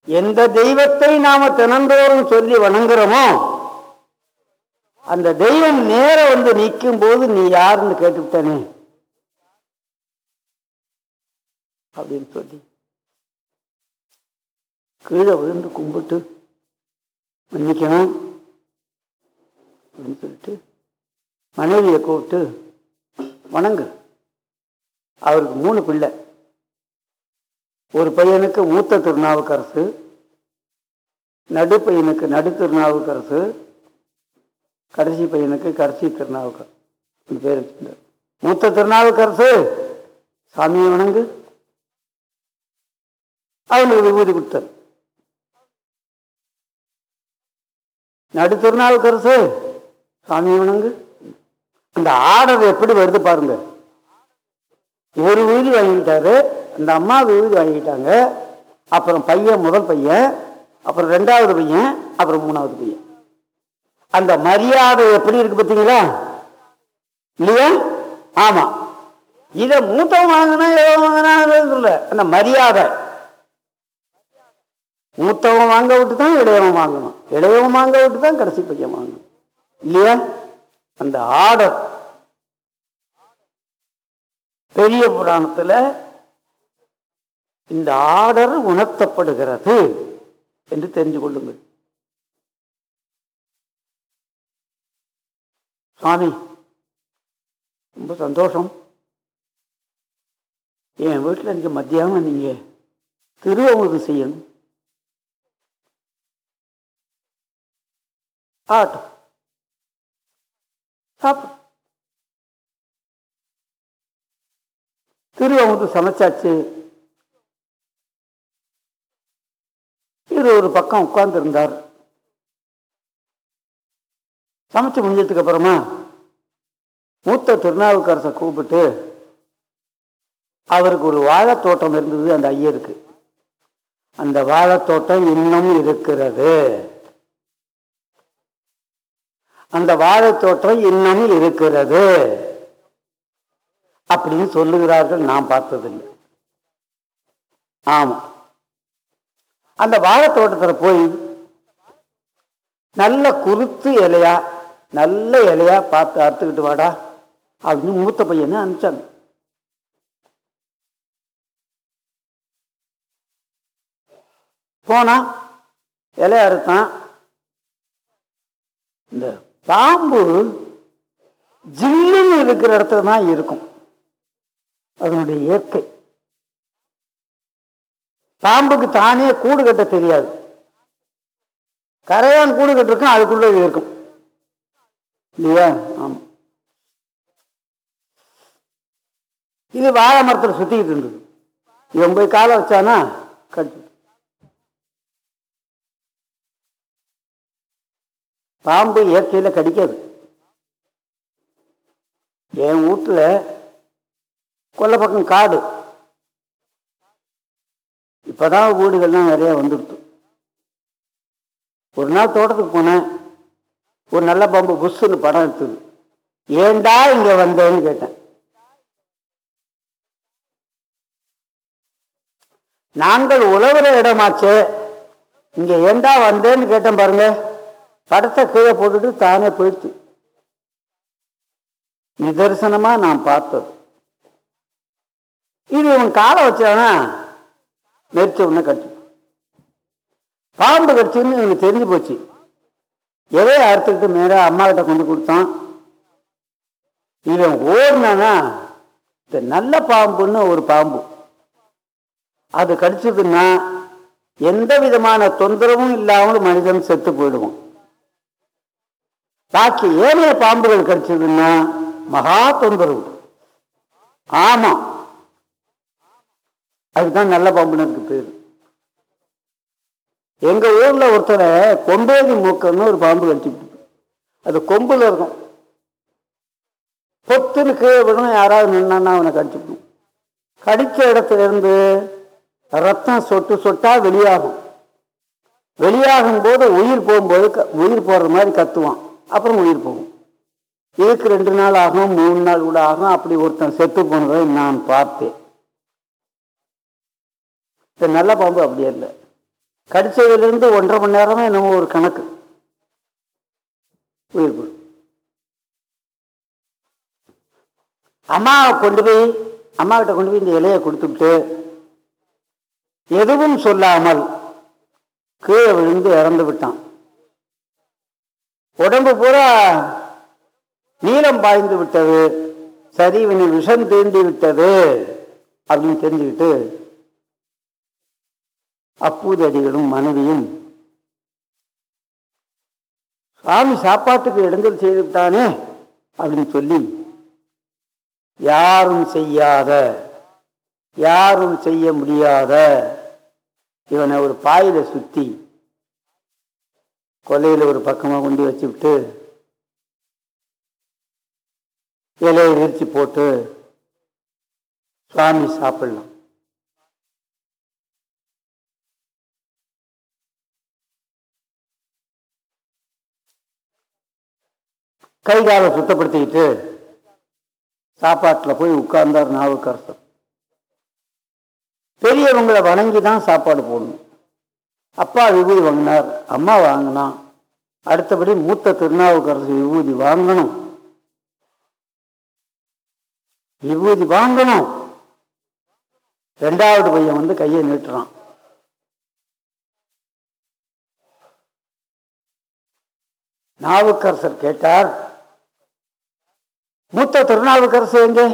எந்த தெய்வத்தை நாம தினந்தோறும் சொல்லி வணங்குறோமோ அந்த தெய்வம் நேர வந்து நிற்கும் போது நீ யாருன்னு கேட்டுவிட்டனே? அப்படின்னு சொல்லி கீழே விழுந்து கும்பிட்டு மன்னிக்கணும் அப்படின்னு சொல்லிட்டு மனைவியை கூப்பிட்டு வணங்கு. அவருக்கு மூணு பிள்ளை. ஒரு பையனுக்கு மூத்த திருநாவுக்கரசு நடு பையனுக்கு நடு திருநாவுக்கரசு கடைசி பையனுக்கு கடைசி திருநாவுக்கர் இந்த பேர் வச்சிருந்தார் மூத்த திருநாவுக்கரசு சாமியை வணங்கு. அவனுக்கு விபூதி கொடுத்தார். நடு திருநாவுக்கரசு சாமியை வணங்கு. அந்த ஆர்டர் எப்படி வருது பாருங்க. ஒரு விபூதி வாங்கிட்டாரு. அந்த அம்மா விபூதி வாங்கிட்டாங்க. அப்புறம் பையன் முதல் பையன் அப்புறம் ரெண்டாவது பையன் அப்புறம் மூணாவது பையன். அந்த மரியாதை எப்படி இருக்கு பார்த்தீங்களா? இல்லையா? ஆமா. இதை மூத்தவன் வாங்கினா எவ்வளோ வாங்கினா இல்லை அந்த மரியாதை. மூத்தவன் வாங்க விட்டு தான் இளையவன் வாங்கணும். இளையவன் வாங்க விட்டு தான் கடைசி பையன் வாங்கணும். இல்லையா? அந்த ஆர்டர். பெரிய புராணத்துல இந்த ஆர்டர் உணர்த்தப்படுகிறது என்று தெரிஞ்சு கொள்ளுங்கள். சுவாமி ரொம்ப சந்தோஷம். என் வீட்டில் இன்னைக்கு மத்தியானம் நீங்கள் திருவமுது செய்யணும். ஆட்டும். சாப்பிடும் திருவமுது சமைச்சாச்சு. இவர் ஒரு பக்கம் உட்கார்ந்துருந்தார். சமைச்சு முடிஞ்சதுக்கு அப்புறமா மூத்த திருநாவுக்கரசை கூப்பிட்டு அவருக்கு ஒரு வாழைத்தோட்டம் இருந்தது அந்த ஐயருக்கு. அந்த வாழைத்தோட்டம் இன்னும் இருக்கிறது. அந்த வாழைத்தோட்டம் இன்னும் இருக்கிறது. அப்படின்னு சொல்லுகிறார்கள் நான் பார்த்ததில்லை. ஆமா. அந்த வாழைத்தோட்டத்தில் போய் நல்ல குருத்து இலையா நல்ல இலையா பார்த்து அறுத்துக்கிட்டு வாடா அப்படின்னு மூத்த பையனை அனுப்பிச்சாங்க. போனா இலைய அறுத்தான். இந்த பாம்பு ஜில்லுன்னு இருக்கிற இடத்துல தான் இருக்கும். அதனுடைய இயற்கை. பாம்புக்கு தானே கூடு கட்ட தெரியாது. கரையான் கூடு கட்டிருக்கும் அதுக்குள்ளே இருக்கும். இல்லையா? ஆமா. இது வாழை மரத்தில் சுத்திக்கிட்டு இருந்தது. இவன் போய் காலை வச்சானா? கட்டு. பாம்பு இயற்கையில் கடிக்காது. என் வீட்டில் கொல்ல பக்கம் காடு. இப்போதான் வீடுகள்லாம் நிறையா வந்துடுது. ஒரு நாள் தோட்டத்துக்கு போனேன். ஒரு நல்ல பாம்பு புஷ்ஷுன்னு படம் எடுத்தது. ஏண்டா இங்க வந்தேன்னு கேட்டேன். நாங்கள் உழவுற இடமாச்சே. இங்க ஏண்டா வந்தேன்னு கேட்டேன் பாருங்க. படத்தை கீழே போட்டுட்டு தானே போயிடுச்சு. நிதர்சனமா நான் பார்த்தது. இது இவன் காலை வச்சானா? நெரிச்ச உடனே கடிச்சு பாம்பு கடிச்சுன்னு இவனுக்கு தெரிஞ்சு போச்சு. எதை அறுத்துக்கிட்டு மேலே அம்மாக்கிட்ட கொண்டு கொடுத்தான். இவன் ஓடினானா இந்த நல்ல பாம்புன்னு ஒரு பாம்பு. அது கடிச்சதுன்னா எந்த விதமான தொந்தரவும் இல்லாமல் மனிதன் செத்து போயிடுவான். பாக்கி ஏனைய பாம்புகள் கடிச்சதுன்னா மகா தொந்தரவு. ஆமா. அதுதான் நல்ல பாம்புன்னு இருக்கு பேரு. எங்கள் ஊரில் ஒருத்தனை கொம்பேது மூக்கன்னு ஒரு பாம்பு கடிச்சுட்டு அது கொம்பில் இருக்கும். பொத்துன்னு கீழே விடணும் யாராவது நின்னா அவனை கடிச்சுக்கணும். கடித்த இடத்துலேருந்து ரத்தம் சொட்டு சொட்டா வெளியாகும். வெளியாகும் போது உயிர் போகும்போது க- உயிர் போடுற மாதிரி கத்துவான். அப்புறம் உயிர் போகும். இதுக்கு ரெண்டு நாள் ஆகும் மூணு நாள் கூட ஆகும். அப்படி ஒருத்தன் செத்து போனதை நான் பார்த்தேன். நல்ல பாம்பு அப்படியே இல்லை. கடிச்சதுலேருந்து ஒன்றரை மணி நேரமே என்னமோ ஒரு கணக்கு. உயிர் போடும் அம்மாவை கொண்டு போய் அம்மா கிட்ட கொண்டு போய் இந்த இலையை கொடுத்துட்டு எதுவும் சொல்லாமல் கீழே விழுந்து இறந்து விட்டான். உடம்பு பூரா நீளம் பாய்ந்து விட்டது. சரி இவனை விஷம் தீண்டி விட்டது அப்படின்னு தெரிஞ்சுக்கிட்டு அப்பூதடிகளும் மனைவியும். சாமி சாப்பாட்டுக்கு இடங்கள் செய்துட்டானே அப்படின்னு சொல்லி யாரும் செய்யாத யாரும் செய்ய முடியாத இவனை ஒரு பாயில சுத்தி கொல்லையில ஒரு பக்கமா கொண்டு வச்சுவிட்டு இலையை விரிச்சு போட்டு சுவாமி சாப்பிடலாம். கை காலை சுத்தப்படுத்திக்கிட்டு சாப்பாட்டில் போய் உட்கார்ந்தார் நாவுக்கரசர். பெரியவங்களை வணங்கி தான் சாப்பாடு போடணும். அப்பா விபூதி வாங்கினார் அம்மா வாங்கினான் அடுத்தபடி மூத்த திருநாவுக்கரசு விபூதி வாங்கணும். விபூதி வாங்கணும். ரெண்டாவது பையன் வந்து கையை நீட்டுறான். நாவுக்கரசர் கேட்டார் மூத்த திருநாவுக்கரசு எங்கே?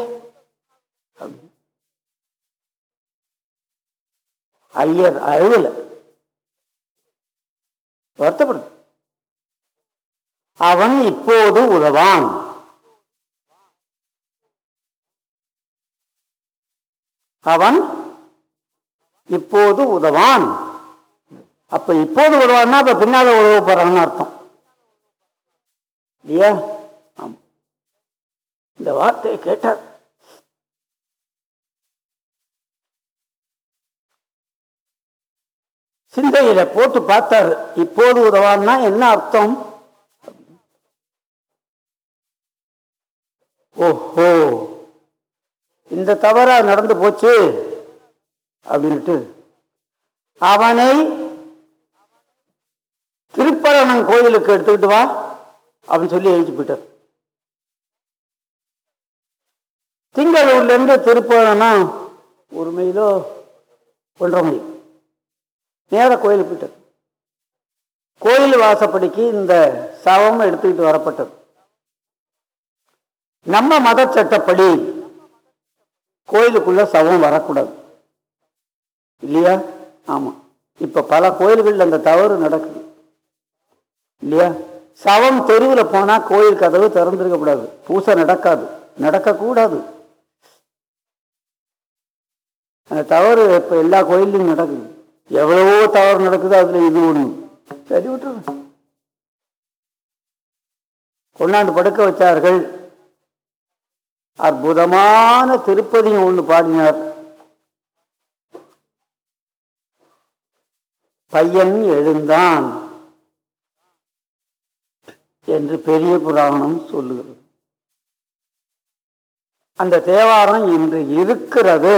ஐயர் அழுவல வருத்தப்படும் அவன் இப்போது உதவான். அவன் இப்போது உதவான். அப்ப இப்போது உதவான்னா அப்ப பின்னால உதவ போறான்னு அர்த்தம். இல்லையா? இந்த வார்த்தையை கேட்டார். சிந்தையில போட்டு பார்த்தாரு. இப்போது உதவான்னா என்ன அர்த்தம்? ஓஹோ இந்த தவறா நடந்து போச்சு அப்படின்ட்டு அவனை திருப்பரணம் கோயிலுக்கு எடுத்துக்கிட்டு வா அப்படின்னு சொல்லி எழுதி போயிட்டார். திங்களூர்ல இருந்து ஒரு மைலோ ஒன்றரை மணி நேர கோயிலுக்கு போயிட்டது கோயில் வாசப்படிக்கு இந்த சவம் எடுத்துக்கிட்டு வரப்பட்டது. நம்ம மத சட்டப்படி கோயிலுக்குள்ள சவம் வரக்கூடாது. இல்லையா? ஆமாம் இப்போ பல கோயில்களில் அந்த தவறு நடக்குது. இல்லையா? சவம் தெருவில் போனால் கோயில் கதவு திறந்துருக்கக்கூடாது பூசை நடக்காது. நடக்கக்கூடாது. அந்த தவறு இப்போ எல்லா கோயில்லையும் நடக்குது. எவ்வளவோ தவறு நடக்குது அதுல இது ஒன்று சரி விட்டுருங்க. கொண்டாந்து படுக்க வச்சார்கள். அற்புதமான திருப்பதியும் ஒன்று பாடினார். பையன் எழுந்தான் என்று பெரிய புராணம் சொல்லுகிறது. அந்த தேவாரம் இன்று இருக்கிறது.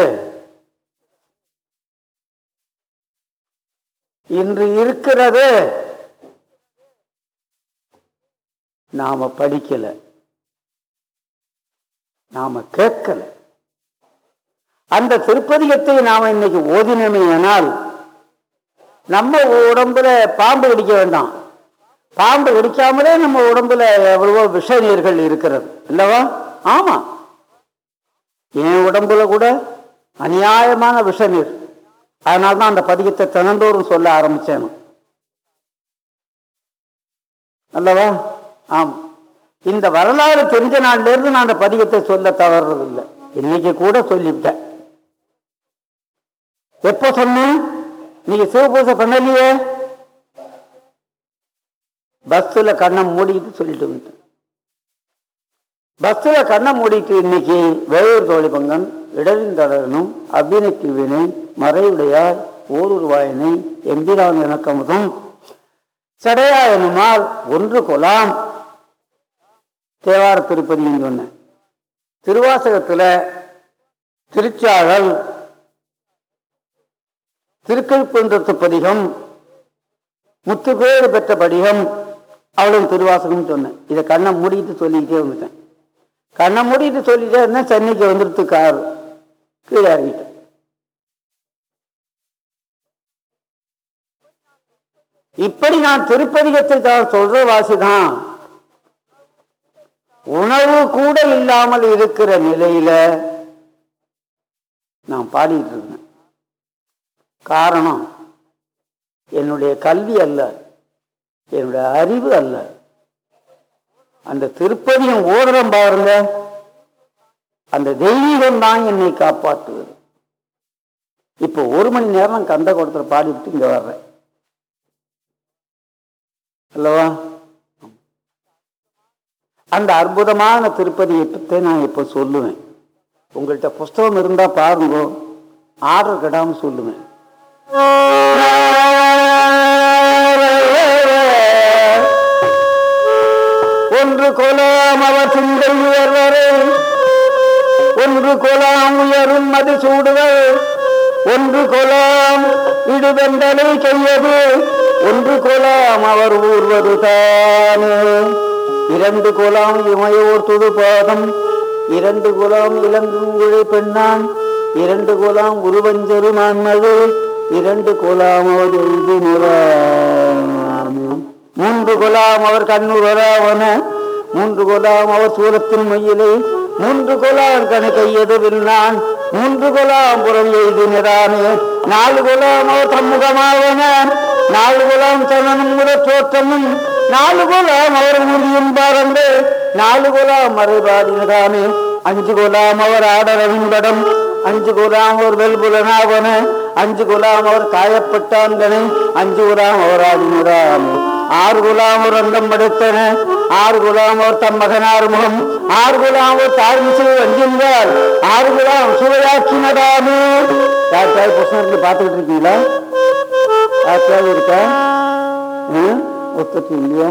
இன்று இருக்கிறது. நாம படிக்கல. நாம கேட்கல. அந்த திருப்பதிகத்தை நாம இன்னைக்கு ஓதினமையானால் நம்ம உடம்புல பாம்பு கடிக்க வேண்டாம். பாம்பு கடிக்காமலே நம்ம உடம்புல எவ்வளவோ விஷ நீர்கள் இருக்கிறது. இல்லவா? ஆமா. என் உடம்புல கூட அநியாயமான விஷ நீர் அதனால தான் அந்த பதிகத்தை தினந்தோறும் சொல்ல ஆரம்பிச்சேன். அல்லவா? ஆம். இந்த வரலாறு தெரிஞ்ச நாள்லேருந்து நான் அந்த பதிகத்தை சொல்ல தவறதில்லை இன்னைக்கு கூட சொல்லிவிட்டேன். எப்போ சொன்னேன்? நீங்க சிவபூசை பண்ணலையே? பஸ்ல கண்ணை மூடிக்கிட்டு சொல்லிட்டு வந்துட்டேன். பஸ்ல கண்ணை மூடிட்டு இன்னைக்கு வேலூர் தோழி பங்கன் தளரனும் அபிநக்கு வினை மறைவுடையார் ஓரூர் வாயினை எம்பிரான் எனக்கமுதும் சடையா எனுமால் ஒன்று கொலாம். தேவார திருப்பதின்னு சொன்னேன் திருவாசகத்துல திருச்சாழல் திருக்கழுப்புன்றத்து பதிகம் முத்துப்பேறு பெற்ற படிகம் அவளும் திருவாசகம் சொன்னேன் இதை கண்ணை மூடிட்டு சொல்லிக்கிட்டே வந்துட்டேன். கண்ணை மூடிட்டு சொல்லிட்டே இருந்தேன் சென்னைக்கு வந்துடுத்து கார். கீழே இறங்கிட்டேன். இப்படி நான் திருப்பதிகத்தை தான் சொல்ற வாசிதான். உணவு கூட இல்லாமல் இருக்கிற நிலையில நான் பாடிட்டு இருந்தேன். காரணம் என்னுடைய கல்வி அல்ல என்னுடைய அறிவு அல்ல. அந்த திருப்பதியும் ஓடுறம் பாருங்க. அந்த தெய்வீகம் தான் என்னை காப்பாற்றுவது. இப்போ ஒரு மணி நேரம் கந்த குடத்துல பாடிவிட்டு இங்க வர்றேன். அல்லவா? அந்த அற்புதமான திருப்பதியை பற்றி நான் இப்போ சொல்லுவேன். உங்கள்கிட்ட புஸ்தகம் இருந்தா பாருங்க. ஆர்டர் கிடாம சொல்லுவேன். ஒன்று கொலாம் அவர் சிந்தை உயர்வரே. ஒன்று கொலாம் உயரும் மது சூடுவர் ஒன்று கொலாம் இடுவெந்தலை செய்யது ஒன்று கொலாம் அவர் ஊர்வது தானே. இரண்டு கொலாம் இமையோர் துடுபாதம் இரண்டு குலாம் இளங்குழை பெண்ணான். இரண்டு குலாம் உருவஞ்செருமான்மது இரண்டு குலாம் அவர் மூன்று கொலாம் அவர் கண்ணூர் வராவன மூன்று கொலாம் அவர் சூரத்தின் மையிலே மூன்று கொலாம் குலாம் கணக்கையதுவில் நான் மூன்று குலாம் புறம் எய்தினரானே நாலு கொலாம் அவர் தம்முகமாவன நாலு கொலாம் தனனும் முதற் தோற்றமும் நாலு குலாம் அவர் முடியும் பாரந்து நாலு குலாம் மறைபாடினதானே அஞ்சு குலாம் அவர் ஆடரவின்படம் அஞ்சு குலாம் அவர் வெல்புலனாவன அஞ்சு குலாம் அவர் காயப்பட்டான்கனே அஞ்சு குலாம் அவர் ஆடினரானே ஆறு குலாம் ஒரு அந்தம் படுத்தன ஆறு குலாம் தம் மகனார் முகம் ஆறு குலாம் ஒரு தாழ்மிசை வந்திருந்தார். ஆறு குலாம் சுவையாக்கினதாமே யாருக்காவது புஷ்ணருக்கு பார்த்துக்கிட்டு இருக்கீங்களா? யாருக்காவது இருக்கா? ஒத்துட்டு இல்லையா?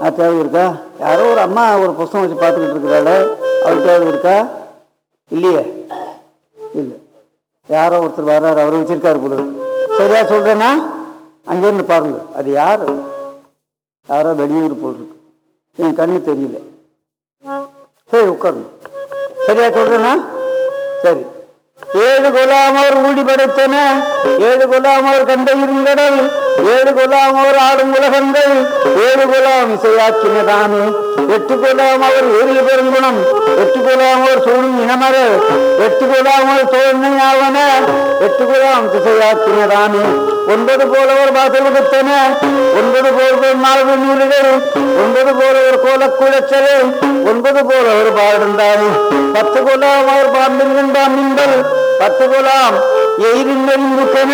யாருக்காவது இருக்கா? யாரோ ஒரு அம்மா ஒரு புஸ்தகம் வச்சு பார்த்துக்கிட்டு இருக்கிறாள். அவருக்காவது இருக்கா? இல்லையே. இல்லை. யாரோ ஒருத்தர் வர்றாரு. அவர் வச்சிருக்காரு கூட சரியா சொல்றேன்னா அங்கேருந்து பாருங்க. அது யார்? யாரோ வெளியூர் போட்டிருக்கு என் கண்ணு தெரியல. சரி உட்காருங்க. சரியா சொல்றேன்னா? சரி. ஏழு குலாமோர் ஊடி படைத்தன ஏழு குலாமோர் கண்ட இருங்கடல் ஏழு குலாம் அவர் ஆடும் உலகங்கள். ஏழு குலாம் இசையாக்கினதானே எட்டு குலாம் அவர் ஏறிய பெருங்குணம். எட்டு குலாம் அவர் சூழும் இனமர எட்டு குலாம் அவர் தோல்மையாவன எட்டு குலாம் திசையாக்கினதானே ஒன்பது போல ஒரு வாசல் கொடுத்தன ஒன்பது போல நாலு நூல்கள் ஒன்பது போல ஒரு கோலக்குழச்சல் ஒன்பது போல ஒரு பாடுந்தானே. பத்து குலாம் அவர் பாண்டிருந்தான் நீங்கள். பத்து குலாம் எயிரின்மெறிந்துக்கன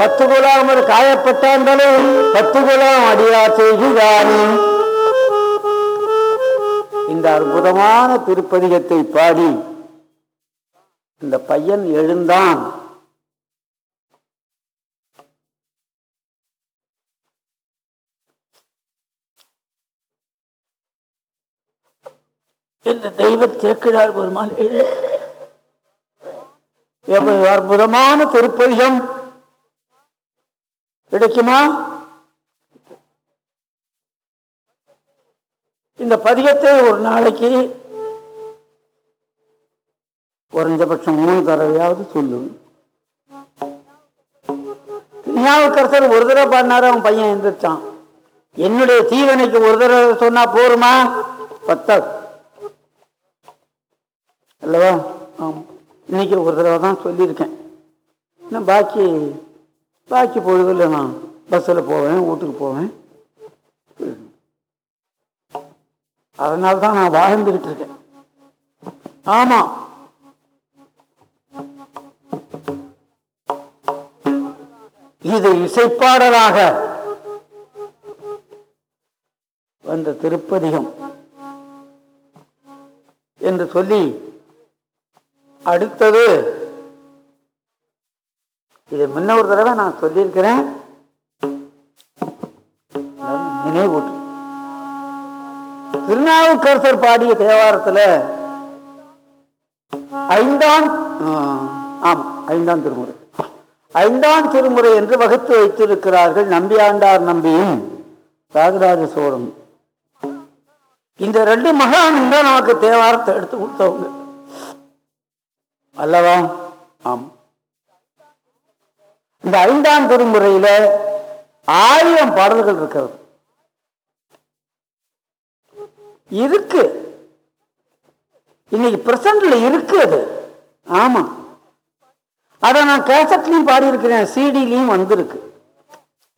பத்து குலாம் ஒரு காயப்பட்டாண்டலே பத்து குலாம் அடியா செய்கிறானே. இந்த அற்புதமான திருப்பதிகத்தை பாடி இந்த பையன் எழுந்தான். இந்த தெய்வ திருக்கிறார் பெருமாள் எழு எவ்வளவு அற்புதமான திருப்பதிகம். கிடைக்குமா? இந்த பதிகத்தை ஒரு நாளைக்கு குறைஞ்சபட்சம் மூணு தடவையாவது சொல்லும் ஞாபகர்த்தர் ஒரு தடவை பாடினாரு அவன் பையன் எந்திரிச்சான். என்னுடைய தீவனைக்கு ஒரு தடவை சொன்னா போருமா? பத்தாது. அல்லவா? ஆமா. இன்னைக்கு ஒரு தடவை தான் சொல்லியிருக்கேன். இன்னும் பாக்கி பாக்கி பொழுதுல நான் பஸ்ஸில் போவேன் வீட்டுக்கு போவேன். அதனால தான் நான் வாழ்ந்துக்கிட்டு இருக்கேன். ஆமாம் இது இசைப்பாடலாக வந்த திருப்பதிகம் என்று சொல்லி அடுத்தது. இது முன்ன ஒரு தடவை நான் சொல்லியிருக்கிறேன். நினைவூட்டு. திருநாவுக்கரசர் பாடிய தேவாரத்துல ஐந்தாம் ஆமா ஐந்தாம் திருமுறை. ஐந்தாம் திருமுறை என்று வகுத்து வைத்திருக்கிறார்கள் நம்பியாண்டார் நம்பியும் ராஜராஜ சோழன் இந்த ரெண்டு மகான் தான் நமக்கு தேவாரத்தை எடுத்து கொடுத்தவங்க. அல்லவா? ஆம். இந்த ஐந்தாம் திருமுறையில ஆயிரம் பாடல்கள் இருக்கிறது. இருக்கு. இன்னைக்கு பிரசன்ட்ல இருக்கு அது. ஆமா. அதை நான் கேசட்லையும் பாடியிருக்கிறேன் சிடிலையும் வந்திருக்கு.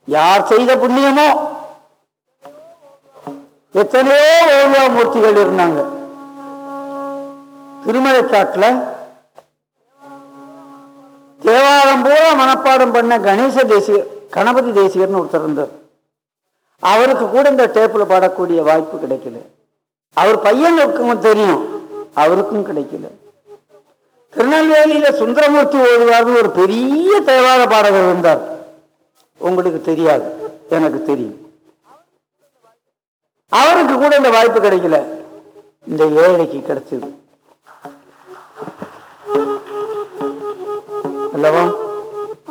யார் செய்த புண்ணியமோ? எத்தனையோ ஓவியாமூர்த்திகள் இருந்தாங்க. திருமலை திருமலைக்காட்டுல தேவாரம் பூரா மனப்பாடம் பண்ண கணேச தேசிகர் கணபதி தேசிகர்னு ஒருத்தர் இருந்தார். அவருக்கு கூட இந்த டேப்பில் பாடக்கூடிய வாய்ப்பு கிடைக்கல. அவர் பையனுக்கும் தெரியும் அவருக்கும் கிடைக்கல. திருநெல்வேலியில சுந்தரமூர்த்தி ஓடுவார்னு ஒரு பெரிய தேவார பாடகர் இருந்தார். உங்களுக்கு தெரியாது எனக்கு தெரியும். அவருக்கு கூட இந்த வாய்ப்பு கிடைக்கல. இந்த ஏழைக்கு கிடைச்சது அல்லவா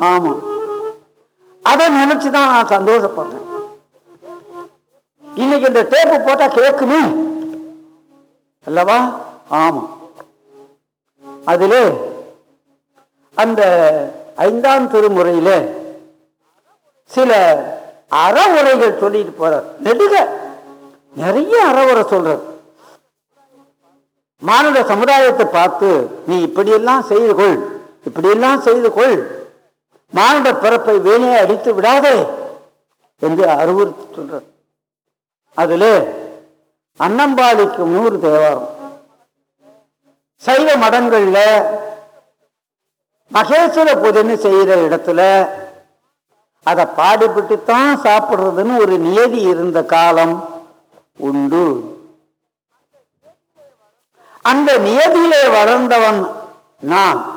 ஆமா. அதை நினைச்சுதான் நான் சந்தோஷப்படுறேன் இன்னைக்கு இந்த டேப்பு போட்டா கேட்குமே அல்லவா? ஆமா. அதிலே அந்த ஐந்தாம் திருமுறையில சில அறவுரைகள் சொல்லிட்டு போறார். நெடுக. நிறைய அறவுரை சொல்றார். மானுட சமுதாயத்தை பார்த்து நீ இப்படியெல்லாம் செய்து கொள். இப்படியெல்லாம் செய்து கொள். மானுட பிறப்பை வேணையை அடித்து விடாதே என்று அறிவுறுத்தி சொல்றார். அதுல அன்னம்பாளிக்கு நூறு தேவாரம். சைவ மடங்கள்ல மகேஸ்வர பூஜைன்னு செய்யற இடத்துல அதை பாடுபட்டுத்தான் சாப்பிடுறதுன்னு ஒரு நியதி இருந்த காலம் உண்டு. அந்த நியதியிலே வளர்ந்தவன் நான்.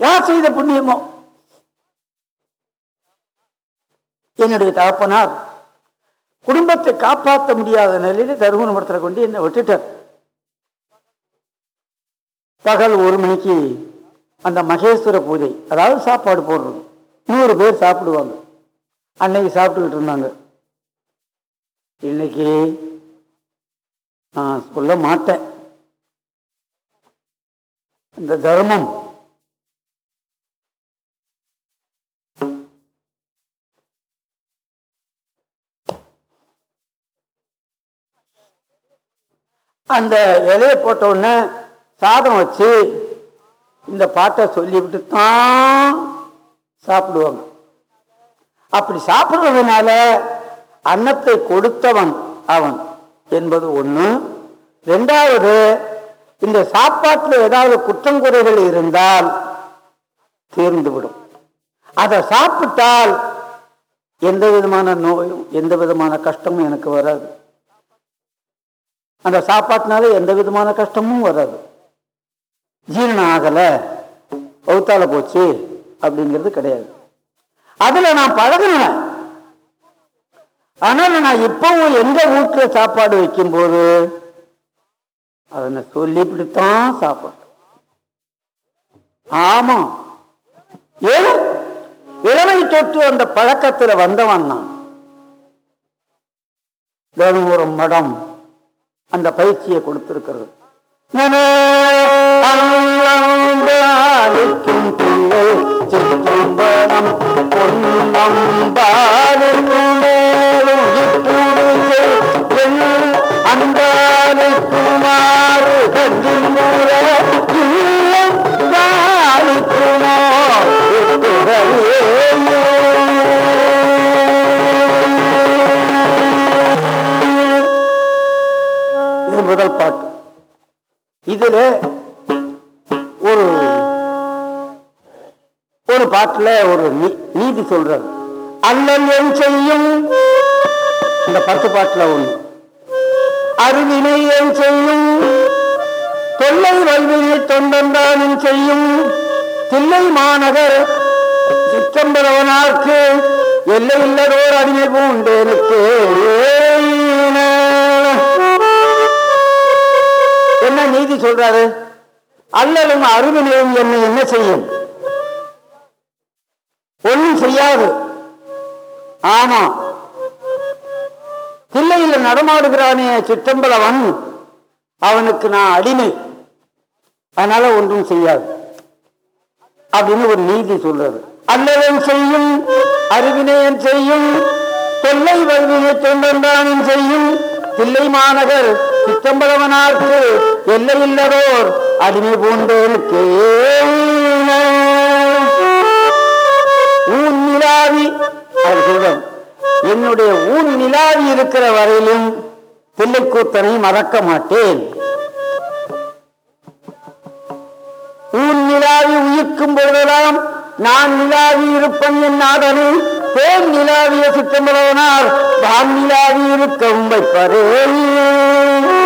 யார் செய்த புண்ணியமோ? என்னுடைய தகப்பனார் குடும்பத்தை காப்பாற்ற முடியாத நிலையில தருமபுரத்தில் கொண்டு என்னை விட்டுட்டார். பகல் ஒரு மணிக்கு அந்த மகேஸ்வர பூஜை அதாவது சாப்பாடு போடுறது. நூறு பேர் சாப்பிடுவாங்க. அன்னைக்கு சாப்பிட்டுக்கிட்டு இருந்தாங்க. இன்னைக்கு நான் சொல்ல மாட்டேன். இந்த தர்மம் அந்த இலையை போட்ட உடனே சாதம் வச்சு இந்த பாட்டை சொல்லிவிட்டு தான் சாப்பிடுவாங்க. அப்படி சாப்பிடுறதுனால அன்னத்தை கொடுத்தவன் அவன் என்பது ஒன்று ரெண்டாவது இந்த சாப்பாட்டில் ஏதாவது குற்றங்குறைகள் இருந்தால் தீர்ந்துவிடும். அதை சாப்பிட்டால் எந்த விதமான நோயும் எந்த விதமான கஷ்டமும் எனக்கு வராது. அந்த சாப்பாட்டினால எந்த விதமான கஷ்டமும் வராது. ஜீரணம் ஆகலை வகுத்தால போச்சு அப்படிங்கிறது கிடையாது. அதில் நான் பழகினேன். ஆனால் நான் இப்பவும் எந்த வீட்டில் சாப்பாடு வைக்கும்போது அதனை சொல்லிவிட்டுத்தான் சாப்பாடு ஆமா. ஏன்? இளமை தொட்டு அந்த பழக்கத்தில் வந்தவன் நான். தருமபுரம் மடம். அந்த பயிற்சியை கொடுத்திருக்கிறது. அளிக்கும் பிள்ளை பாட்டுல ஒரு நீ- நீதி சொல்றாரு. அண்ணன் என் செய்யும். இந்த பத்து பாட்டுல ஒண்ணு. அருவினை என் செய்யும். தொல்லை வல்வினை தொண்டன்தான் செய்யும். தில்லை மாநகர் சிற்றம்பரவனார்க்கு எல்லை இல்லதோர் அடிமை பூண்டேனுக்கு என்ன நீதி சொல்றாரு? அல்லலும் அருவினையும் என்னை என்ன செய்யும்? ஒண்ணும் செய்யாது. ஆமா. தில்லையில் நடமாடுகிறானே சிற்றம்பலவன். அவனுக்கு நான் அடிமை. அதனால ஒன்றும் செய்யாது. அப்படின்னு ஒரு நீதி சொல்றது அல்லவன் செய்யும் அறிவினையன் செய்யும் தொல்லை வல்வினை தொண்டன்றானின் செய்யும். தில்லை மாநகர் சித்தம்பலவனார்க்கு எல்லையில்லதோர் அடிமை பூண்டேனுக்கு. நிலாவி. அவர் சொல்றார் என்னுடைய ஊன் நிலாவி இருக்கிற வரையிலும் பிள்ளைக்கூத்தனை மறக்க மாட்டேன். ஊன் நிலாவி உயிர்க்கும் பொழுதெல்லாம் நான் நிலாவி இருப்பன் என் நாதனு. தேன் நிலாவிய சித்தம்பலவனார் நான் நிலாவி இருக்க வைப்பரே பரே.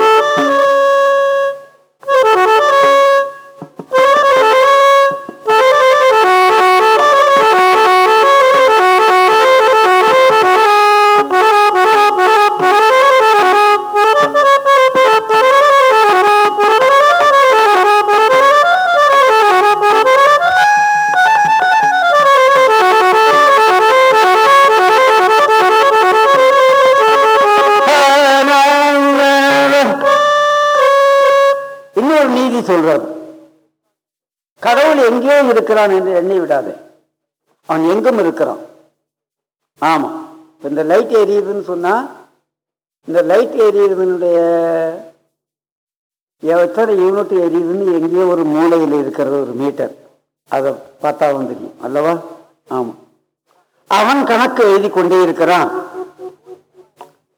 இருக்கிறான் என்று எண்ணி விடாது. அவன் எங்கும் இருக்கிறான். ஆமாம் இந்த லைட் எரியுதுன்னு சொன்னா இந்த லைட் எரியுறதுனுடைய எத்தனை யூனிட் எரியுதுன்னு எங்கேயோ ஒரு மூளையில் இருக்கிறது ஒரு மீட்டர் அதை பார்த்தாலும் தெரியும். அல்லவா? ஆமா. அவன் கணக்கு எழுதி கொண்டே இருக்கிறான்.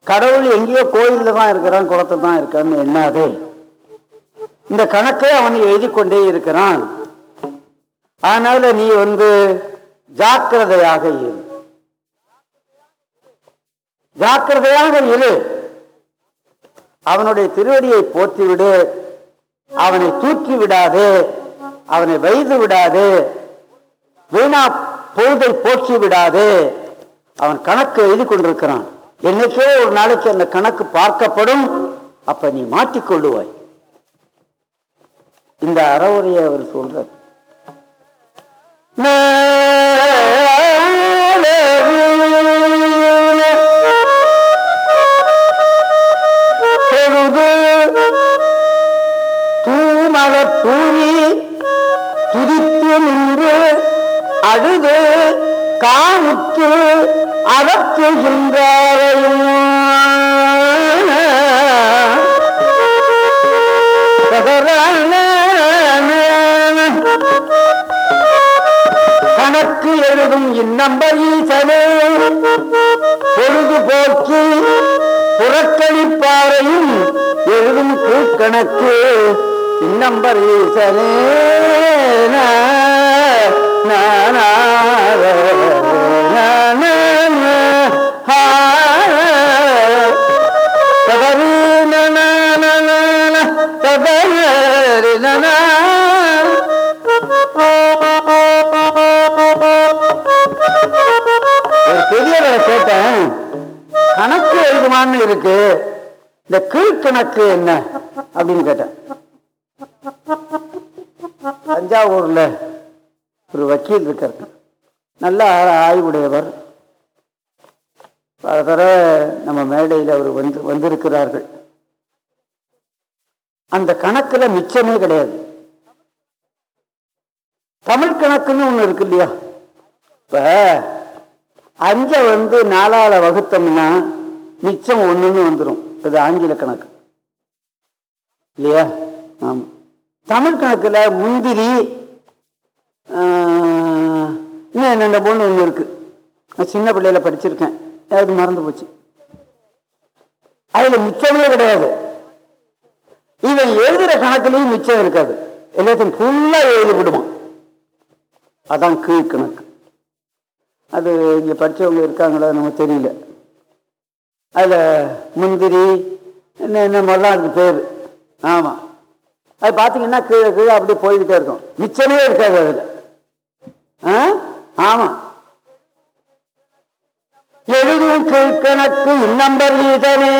கடவுள் எங்கேயோ கோயிலில் தான் இருக்கிறான் குளத்துல தான் இருக்கான்னு எண்ணாதே. இந்த கணக்கை அவன் எழுதி கொண்டே இருக்கிறான். அதனால நீ வந்து ஜாக்கிரதையாக இரு. ஜாக்கிரதையாக இரு. அவனுடைய திருவடியை போற்றிவிடு அவனை தூக்கி விடாது. அவனை வைது விடாது. வீணா பொழுதை போற்றி விடாது. அவன் கணக்கு எழுதி கொண்டிருக்கிறான். என்னைக்கே ஒரு நாளைக்கு அந்த கணக்கு பார்க்கப்படும். அப்ப நீ மாட்டிக்கொள்ளுவாய். இந்த அறவுரையை அவர் சொல்றார். பொழுது தூமலர் தூவி துதித்து நின்று அழுது காவுற்று அறற்றுகின்றாரையும் கணக்கு எழுதும் இந்நம்பர் ஈசனே பொழுது போக்கு புறக்கணிப்பாறையும் எழுதும் கீழ்கணக்கு இந்நம்பர் ஈசனே நா, ஒரு பெரியவரை கேட்டேன் கணக்கு எழுதுமான்னு இருக்கு இந்த கீழ்கணக்கு என்ன? அப்படின்னு கேட்டேன். தஞ்சாவூர்ல ஒரு வக்கீல் இருக்கார். நல்ல ஆய்வுடையவர். பல தடவை நம்ம மேடையில் அவர் வந்து வந்திருக்கிறார்கள். அந்த கணக்குல மிச்சமே கிடையாது. தமிழ் கணக்குன்னு ஒன்று இருக்கு இல்லையா? இப்போ அஞ்ச வந்து நாலால வகுத்தோம்னா மிச்சம் ஒண்ணுன்னு வந்துடும் இது ஆங்கில கணக்கு. இல்லையா? ஆமா. தமிழ் கணக்குல முந்திரி ஆஹ், இன்னும் என்னென்ன பொண்ணு ஒண்ணு இருக்கு? நான் சின்ன பிள்ளையில படிச்சிருக்கேன். அது மறந்து போச்சு? அதுல மிச்சமே கிடையாது. இவன் எழுதுற கணக்குலையும் மிச்சம் இருக்காது. எல்லாத்தையும் ஃபுல்லா எழுதி விடுவான் அதான் கீழ்கணக்கு அது இங்கே படிச்சவங்க இருக்காங்களோ நமக்கு தெரியல. அதில் முந்திரி என்ன என்ன மாதிரிலாம் அதுக்கு பேர். ஆமாம் அது பார்த்தீங்கன்னா கீழே கீழே அப்படியே போய்கிட்டே இருக்கும். மிச்சமே இருக்காது அதில். ஆ? ஆமாம் எழுதும் கீழ்கணக்கு இன்னம்பர் இதனே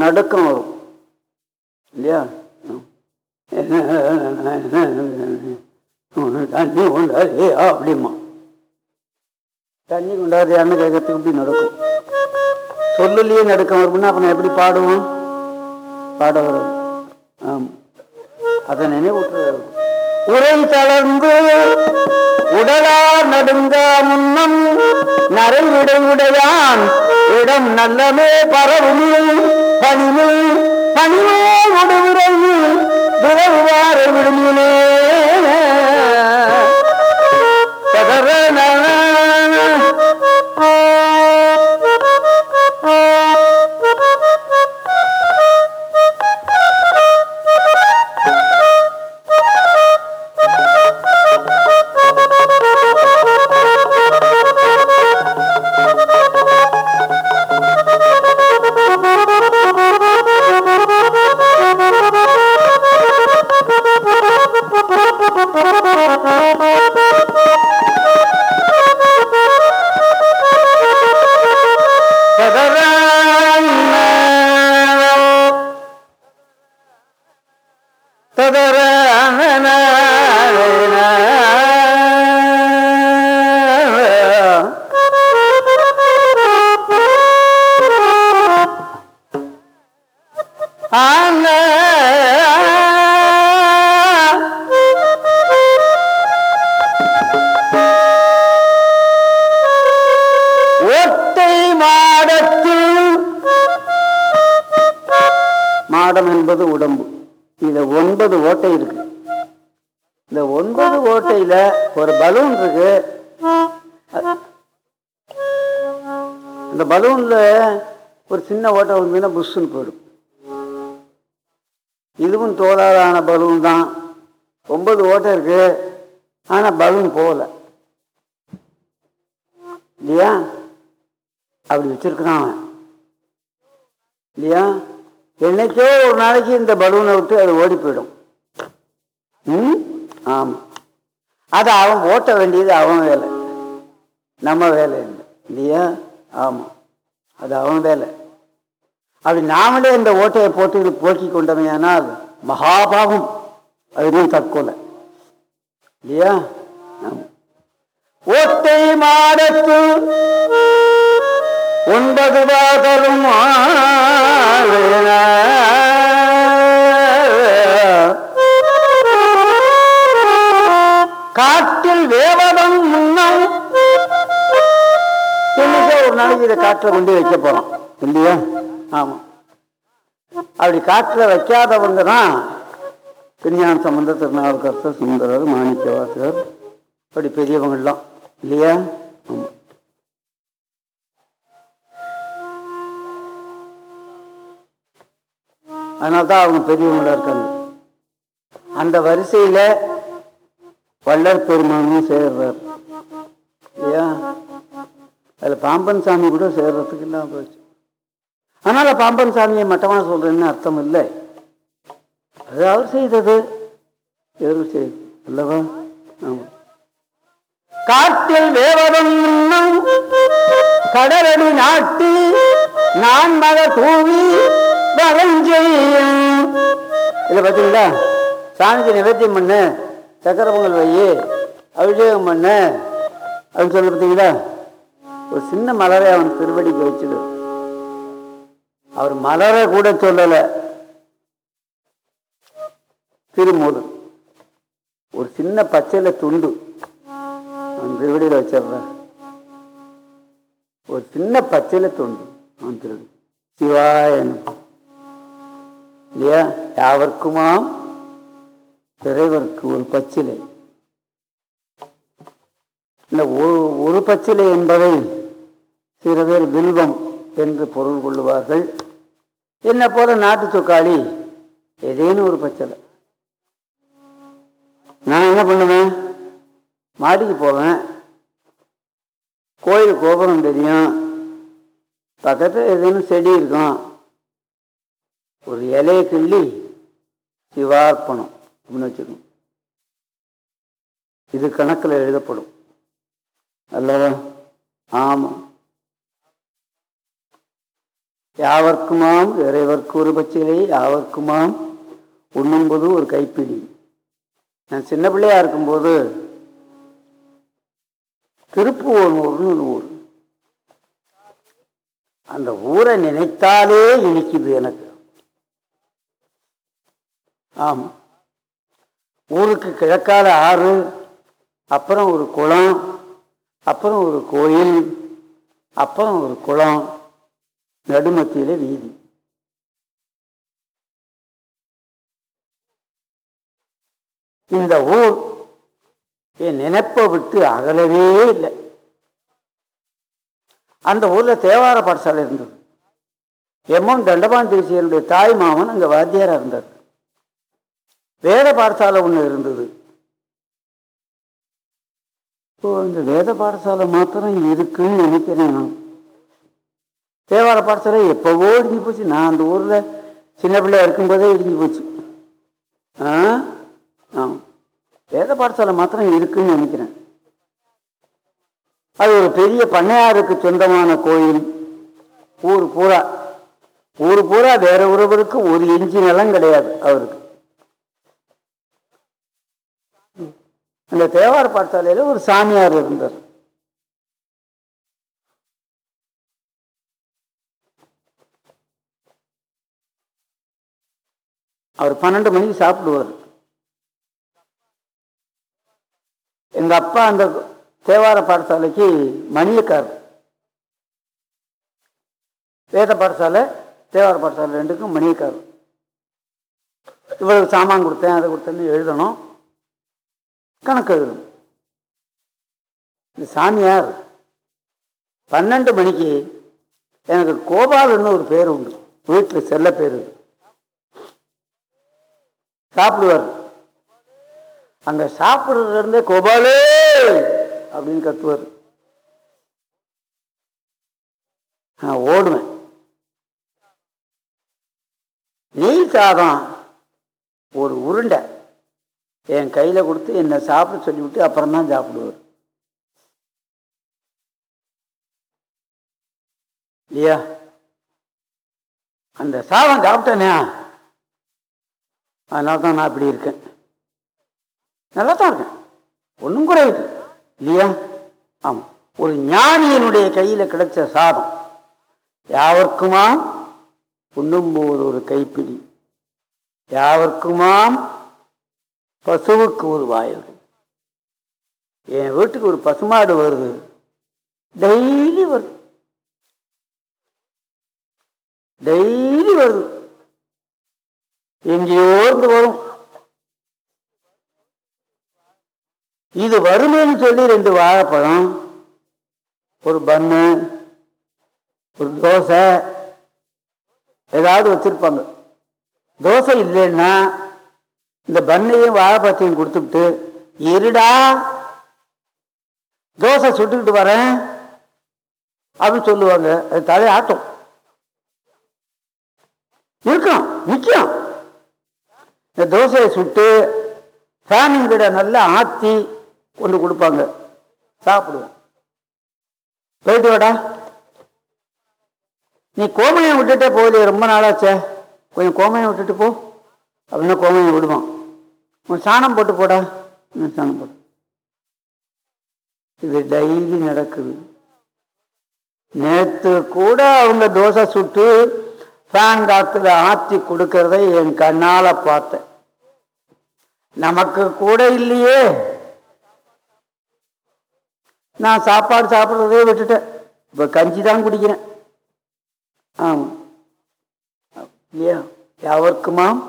நடுக்கம் வரும். இல்லையா? தண்ணி கொண்டாரு அப்படிமா தண்ணி கொண்டாரியான்னு கேட்கறதுக்கு இப்படி நடக்கும்? சொல்லலையே நடுக்கம் வரும்னா அப்ப நான் எப்படி பாடுவோம்? பாட வரும் சின்ன ஓட்டை வந்ததுன்னா புஷ்ஷுன்னு போயிடும். இதுவும் தோலாலான பலூன் தான். ஒன்பது ஓட்டை இருக்கு. ஆனா பலூன் போகல. இல்லையா? அப்படி வச்சிருக்கிறான் அவன். இல்லையா? என்னைக்கோ ஒரு நாளைக்கு இந்த பலூனை விட்டு அது ஓடி போயிடும். ம்? ஆமாம் அது அவன் ஓட்ட வேண்டியது அவன் வேலை. நம்ம வேலை இல்லை. இல்லையா? ஆமாம் அது அவன் வேலை. அப்படி நாமளே இந்த ஓட்டையை போட்டு இது போக்கி கொண்டமையானால் மகாபாவம். அதுவும் தற்கொலை. இல்லையா? ஓட்டை மாடத்து ஒன்பது வாதரும் காட்டில் வேவதம் முன்னம் ஒரு நாளைக்கு இதை காட்டில் கொண்டு வைக்க போறோம். இல்லையா? ஆமாம் அப்படி காட்டில் வைக்காதவங்க தான் திருஞான சம்பந்த திருநாவுக்கரசர் சுந்தரர் மாணிக்கவாசகர். அப்படி பெரியவங்கள்லாம் இல்லையா? ஆமா. அதனால தான் அவங்க பெரியவங்களா இருக்காங்க. அந்த வரிசையில் வள்ளர் பெருமானும் சேர்றார். இல்லையா? அதில் பாம்பன் சாமி கூட சேர்றதுக்கு இல்லாமல் போச்சு. அதனால பாம்பன் சாமியை மட்டமாக சொல்றேன்னு அர்த்தம் இல்லை. அது அவர் செய்தது. எரு செய்து அல்லவா? ஆமா. காட்டில் வேவதம் கடலடி நாட்டு நான் மக தூவி வரஞ்செய்யும் இதை பார்த்தீங்களா சாமிக்கு நிவர்த்தியம் பண்ணு. சக்கர பொங்கல் வை அபிஷேகம் பண்ணு. அப்படின்னு சொல்ல பார்த்தீங்களா ஒரு சின்ன மலரை அவன் திருவடிக்கு வச்சுடு. அவர் மலரை கூட சொல்லலை. திருமூலம் ஒரு சின்ன பச்சையில துண்டு அவன் திருவடியில் வச்சிடுறான் ஒரு சின்ன பச்சையில துண்டு அவன் திருவடி. சிவாயன் இல்லையா? யாவர்க்குமாம் இறைவருக்கு ஒரு பச்சிலை. இந்த ஒரு ஒரு பச்சிலை என்பதை சில பேர் வில்வம் என்று பொருள் கொள்ளுவார்கள். என்ன போல நாட்டு தொக்காளி ஏதேனும் ஒரு பச்சலை நான் என்ன பண்ணுவேன்? மாடிக்கு போவேன். கோயில் கோபுரம் தெரியும். பக்கத்தில் ஏதேனும் செடி இருக்கும். ஒரு இலையை கிள்ளி சிவார்ப்பணம் அப்படின்னு வச்சுக்கணும். இது கணக்கில் எழுதப்படும். அல்லவா? ஆமாம். யாவர்க்குமாம்? இறைவர்க்கு ஒரு பச்சிலை யாவர்க்குமாம்? உண்ணும்போது ஒரு கைப்பிடி. நான் சின்ன பிள்ளையா இருக்கும்போது திருப்புவனூர்னு ஒரு ஊர். அந்த ஊரை நினைத்தாலே இனிக்குது எனக்கு. ஆம். ஊருக்கு கிழக்கால ஆறு அப்புறம் ஒரு குளம் அப்புறம் ஒரு கோயில் அப்புறம் ஒரு குளம் நடுமத்தியில வீதி. இந்த ஊர் என் நினைப்பை விட்டு அகலவே இல்லை. அந்த ஊர்ல தேவார பாடசாலை இருந்தது. எம்எம் தண்டபான் தேசியனுடைய தாய் மாமன் அங்க வாத்தியாரா இருந்தார். வேத பாடசாலை ஒன்று இருந்தது. இப்போ இந்த வேத பாடசாலை மாத்திரம் இருக்குன்னு நினைக்கிறேன் நான். தேவார பாடசாலை எப்போவோ இடிஞ்சு போச்சு. நான் அந்த ஊரில் சின்ன பிள்ளையாக இருக்கும்போதே இடிஞ்சு போச்சு. ஆ? ஆமாம் வேத பாடசாலை மாத்திரம் இருக்குன்னு நினைக்கிறேன். அது ஒரு பெரிய பண்ணையாருக்கு சொந்தமான கோயில். ஊர் பூரா. ஊர் பூரா வேற ஒருவருக்கு ஒரு இஞ்சி நிலம் கிடையாது அவருக்கு. அந்த தேவார பாடசாலையில் ஒரு சாமியார் இருந்தார். அவர் பன்னெண்டு மணிக்கு சாப்பிடுவார். எங்க அப்பா அந்த தேவார பாடசாலைக்கு மணியக்கார் வேத பாடசாலை தேவார பாடசாலை ரெண்டுக்கும் மணியக்கார் இவ்வளவு சாமான் கொடுத்தேன் அதை கொடுத்தேன்னு எழுதணும். கணக்கு எழுதணும். இந்த சாமியார் பன்னெண்டு மணிக்கு எனக்கு கோபால்னு ஒரு பேர் உண்டு. வீட்டில் செல்ல பேர் இருக்கு சாப்பிடுவார். அங்க சாப்பிடுறதுல இருந்தே கோபாலே அப்படின்னு கத்துவார். நான் ஓடுவேன். நெய் சாதம் ஒரு உருண்டை என் கையில கொடுத்து என்னை சாப்பிட சொல்லிவிட்டு அப்புறம் தான் சாப்பிடுவார். இல்லையா? அந்த சாதம் சாப்பிட்டேனே. அதனால தான் நான் இப்படி இருக்கேன். நல்லா தான் இருக்கேன். ஒன்றும் குறையுது இல்லையா? ஆமாம் ஒரு ஞானியனுடைய கையில் கிடைச்ச சாதம் யாவர்க்குமாம் உண்ணும்போது ஒரு கைப்பிடி. யாவர்க்குமாம் பசுவுக்கு ஒரு வாயில். என் வீட்டுக்கு ஒரு பசுமாடு வருது. டெய்லி வருது. டெய்லி வருது. எங்கேயோ இருந்து வரும். இது வருமேன்னு சொல்லி ரெண்டு வாழைப்பழம் ஒரு பன்னு ஒரு தோசை ஏதாவது வச்சிருப்பாங்க. தோசை இல்லைன்னா இந்த பண்ணையும் வாழைப்பழத்தையும் கொடுத்துட்டு இருடா தோசை சுட்டுக்கிட்டு வரேன் அப்படின்னு சொல்லுவாங்க. அது தலையை இருக்கும் நிற்கும் இந்த தோசையை சுட்டு ஃபேனின் கூட நல்லா ஆற்றி கொண்டு கொடுப்பாங்க. சாப்பிடுவோம். போயிட்டு வாடா. நீ கோமயம் விட்டுட்டே போகலையே ரொம்ப நாளாச்சே. கொஞ்சம் கோமயம் விட்டுட்டு போ. அப்படின்னா கோமயம் விடுவான். உன் சாணம் போட்டு போடா. இன்னும் சாணம் போட்டு இது டெய்லி நடக்குது. நேற்று கூட அவங்க தோசை சுட்டு ஃபேன் காத்துல ஆற்றி கொடுக்கறதை என் கண்ணால பார்த்தேன். நமக்கு கூட இல்லையே. நான் சாப்பாடு சாப்பிட்றதே விட்டுட்டேன். இப்போ கஞ்சி தான் குடிக்கிறேன். ஆமாம் இல்லையா யாவர்க்குமாம்?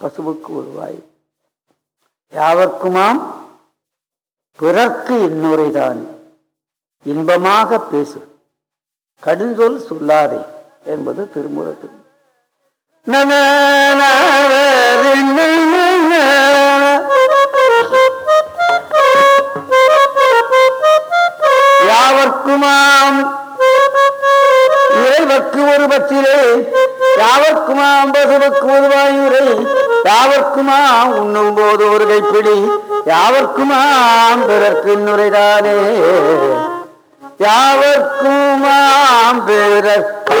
பசுவுக்கு ஒரு வாய் யாவர்க்குமாம்? பிறர்க்கு இன்னுரைதான் இன்பமாக பேசு. கடுஞ்சொல் சொல்லாதே என்பது திருமுறை யாவர்க்குமாம்? இறைவக்கு ஒரு பற்றிலே யாவர்க்குமாம் பசுவுக்கு ஒரு வாயுரை யாவர்க்குமாம் உண்ணும் போது ஒரு கைப்பிடி யாவர்க்குமாம் பிறர்க்கு நுரைதானே. யாவர்க்குமாம் பிறர்க்கு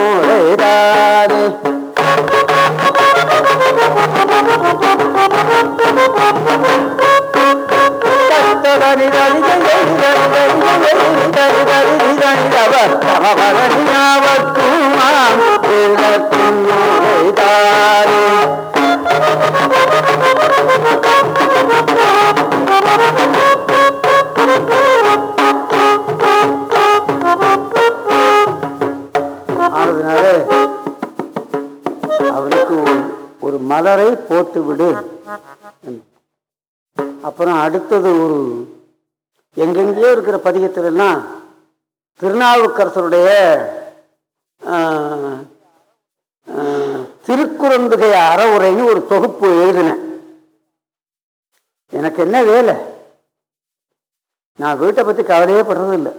அவருக்கு ஒரு- மலரை போட்டு விடு அப்புறம் அடுத்தது ஒரு எங்கெங்கேயோ இருக்கிற பதிகத்திலெல்லாம் திருநாவுக்கரசருடைய திருக்குறந்துகை அறவுரைன்னு ஒரு தொகுப்பு எழுதினேன். எனக்கு என்ன வேலை? நான் வீட்டை பற்றி கவலையே படுறது இல்லை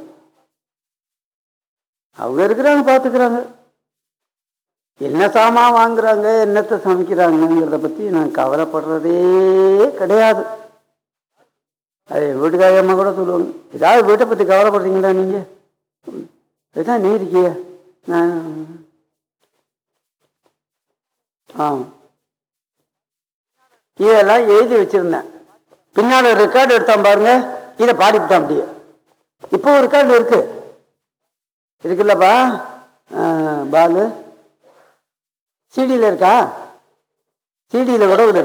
அவங்க இருக்கிறாங்க பார்த்துக்கிறாங்க என்ன சாமான் வாங்குறாங்க என்னத்தை சமைக்கிறாங்கங்கிறத பற்றி நான் கவலைப்படுறதே கிடையாது. அது என் வீட்டுக்காரம்மா கூட சொல்லுவாங்க ஏதாவது வீட்டை பற்றி கவலைப்படுறீங்களா நீங்கள் இதுதான் நீ இருக்கிய? நான் ஆ இதெல்லாம் எழுதி வச்சிருந்தேன். பின்னால ரெக்கார்டு எடுத்தான் பாருங்க இதை பாடிவிட்டான் அப்படியே. இப்போ ஒரு ரெக்கார்டு இருக்கு. இருக்குல்லப்பா. பாலு. சிடியில் இருக்கா? சிடியில் கூட ஒரு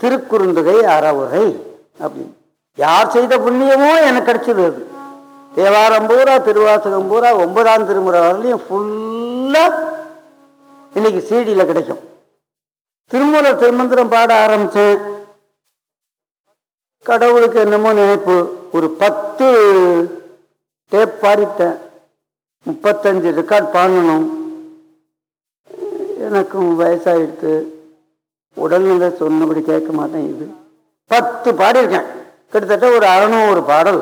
திருக்குறுந்துகை அறவுரை அப்படின்னு. யார் செய்த புண்ணியமோ எனக்கு கிடைச்சது அது. தேவாரம் பூரா திருவாசகம் பூரா ஒன்பதாம் திருமுறை வரலையும் ஃபுல்லாக இன்னைக்கு சீடியில் கிடைக்கும். திருமூல திருமந்திரம் பாட ஆரம்பித்தேன் கடவுளுக்கு என்னமோ நினைப்பு ஒரு பத்து டேப் பாடிட்டேன். முப்பத்தஞ்சு ரெக்கார்ட் பாடணும். எனக்கும் வயசாகிடுத்து உடல்நிலை சொன்னபடி கேட்க மாட்டேன் இது. பத்து பாடியிருக்கேன். கிட்டத்தட்ட ஒரு அறநூறு பாடல்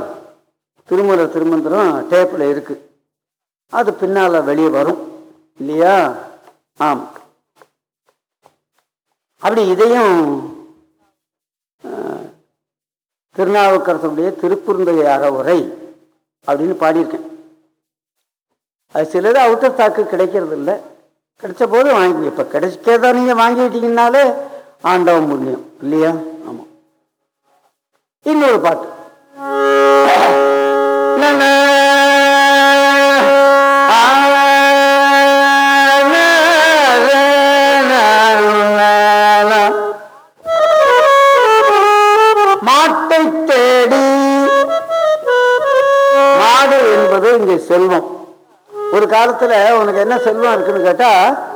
திருமூல திருமந்திரம் டேப்பில் இருக்குது அது பின்னால் வெளியே வரும். இல்லையா? ஆம். அப்படி இதையும் திருநாவுக்கரசனுடைய திருப்புருந்தையாக உரை அப்படின்னு பாடியிருக்கேன். அது சிலது அவுட்டர் ஸ்டாக்கு கிடைக்கிறது இல்லை கிடைச்ச போது வாங்கி இப்போ கிடைச்சதா நீங்கள் வாங்கிட்டீங்கன்னாலே ஆண்டவன் புண்ணியம் இல்லையா? ஆமாம் இன்னொரு பாட்டு. மாட்டை தேடி மாடு என்பது இங்கே செல்வம். ஒரு காலத்துல உனக்கு என்ன செல்வம் இருக்குன்னு கேட்டா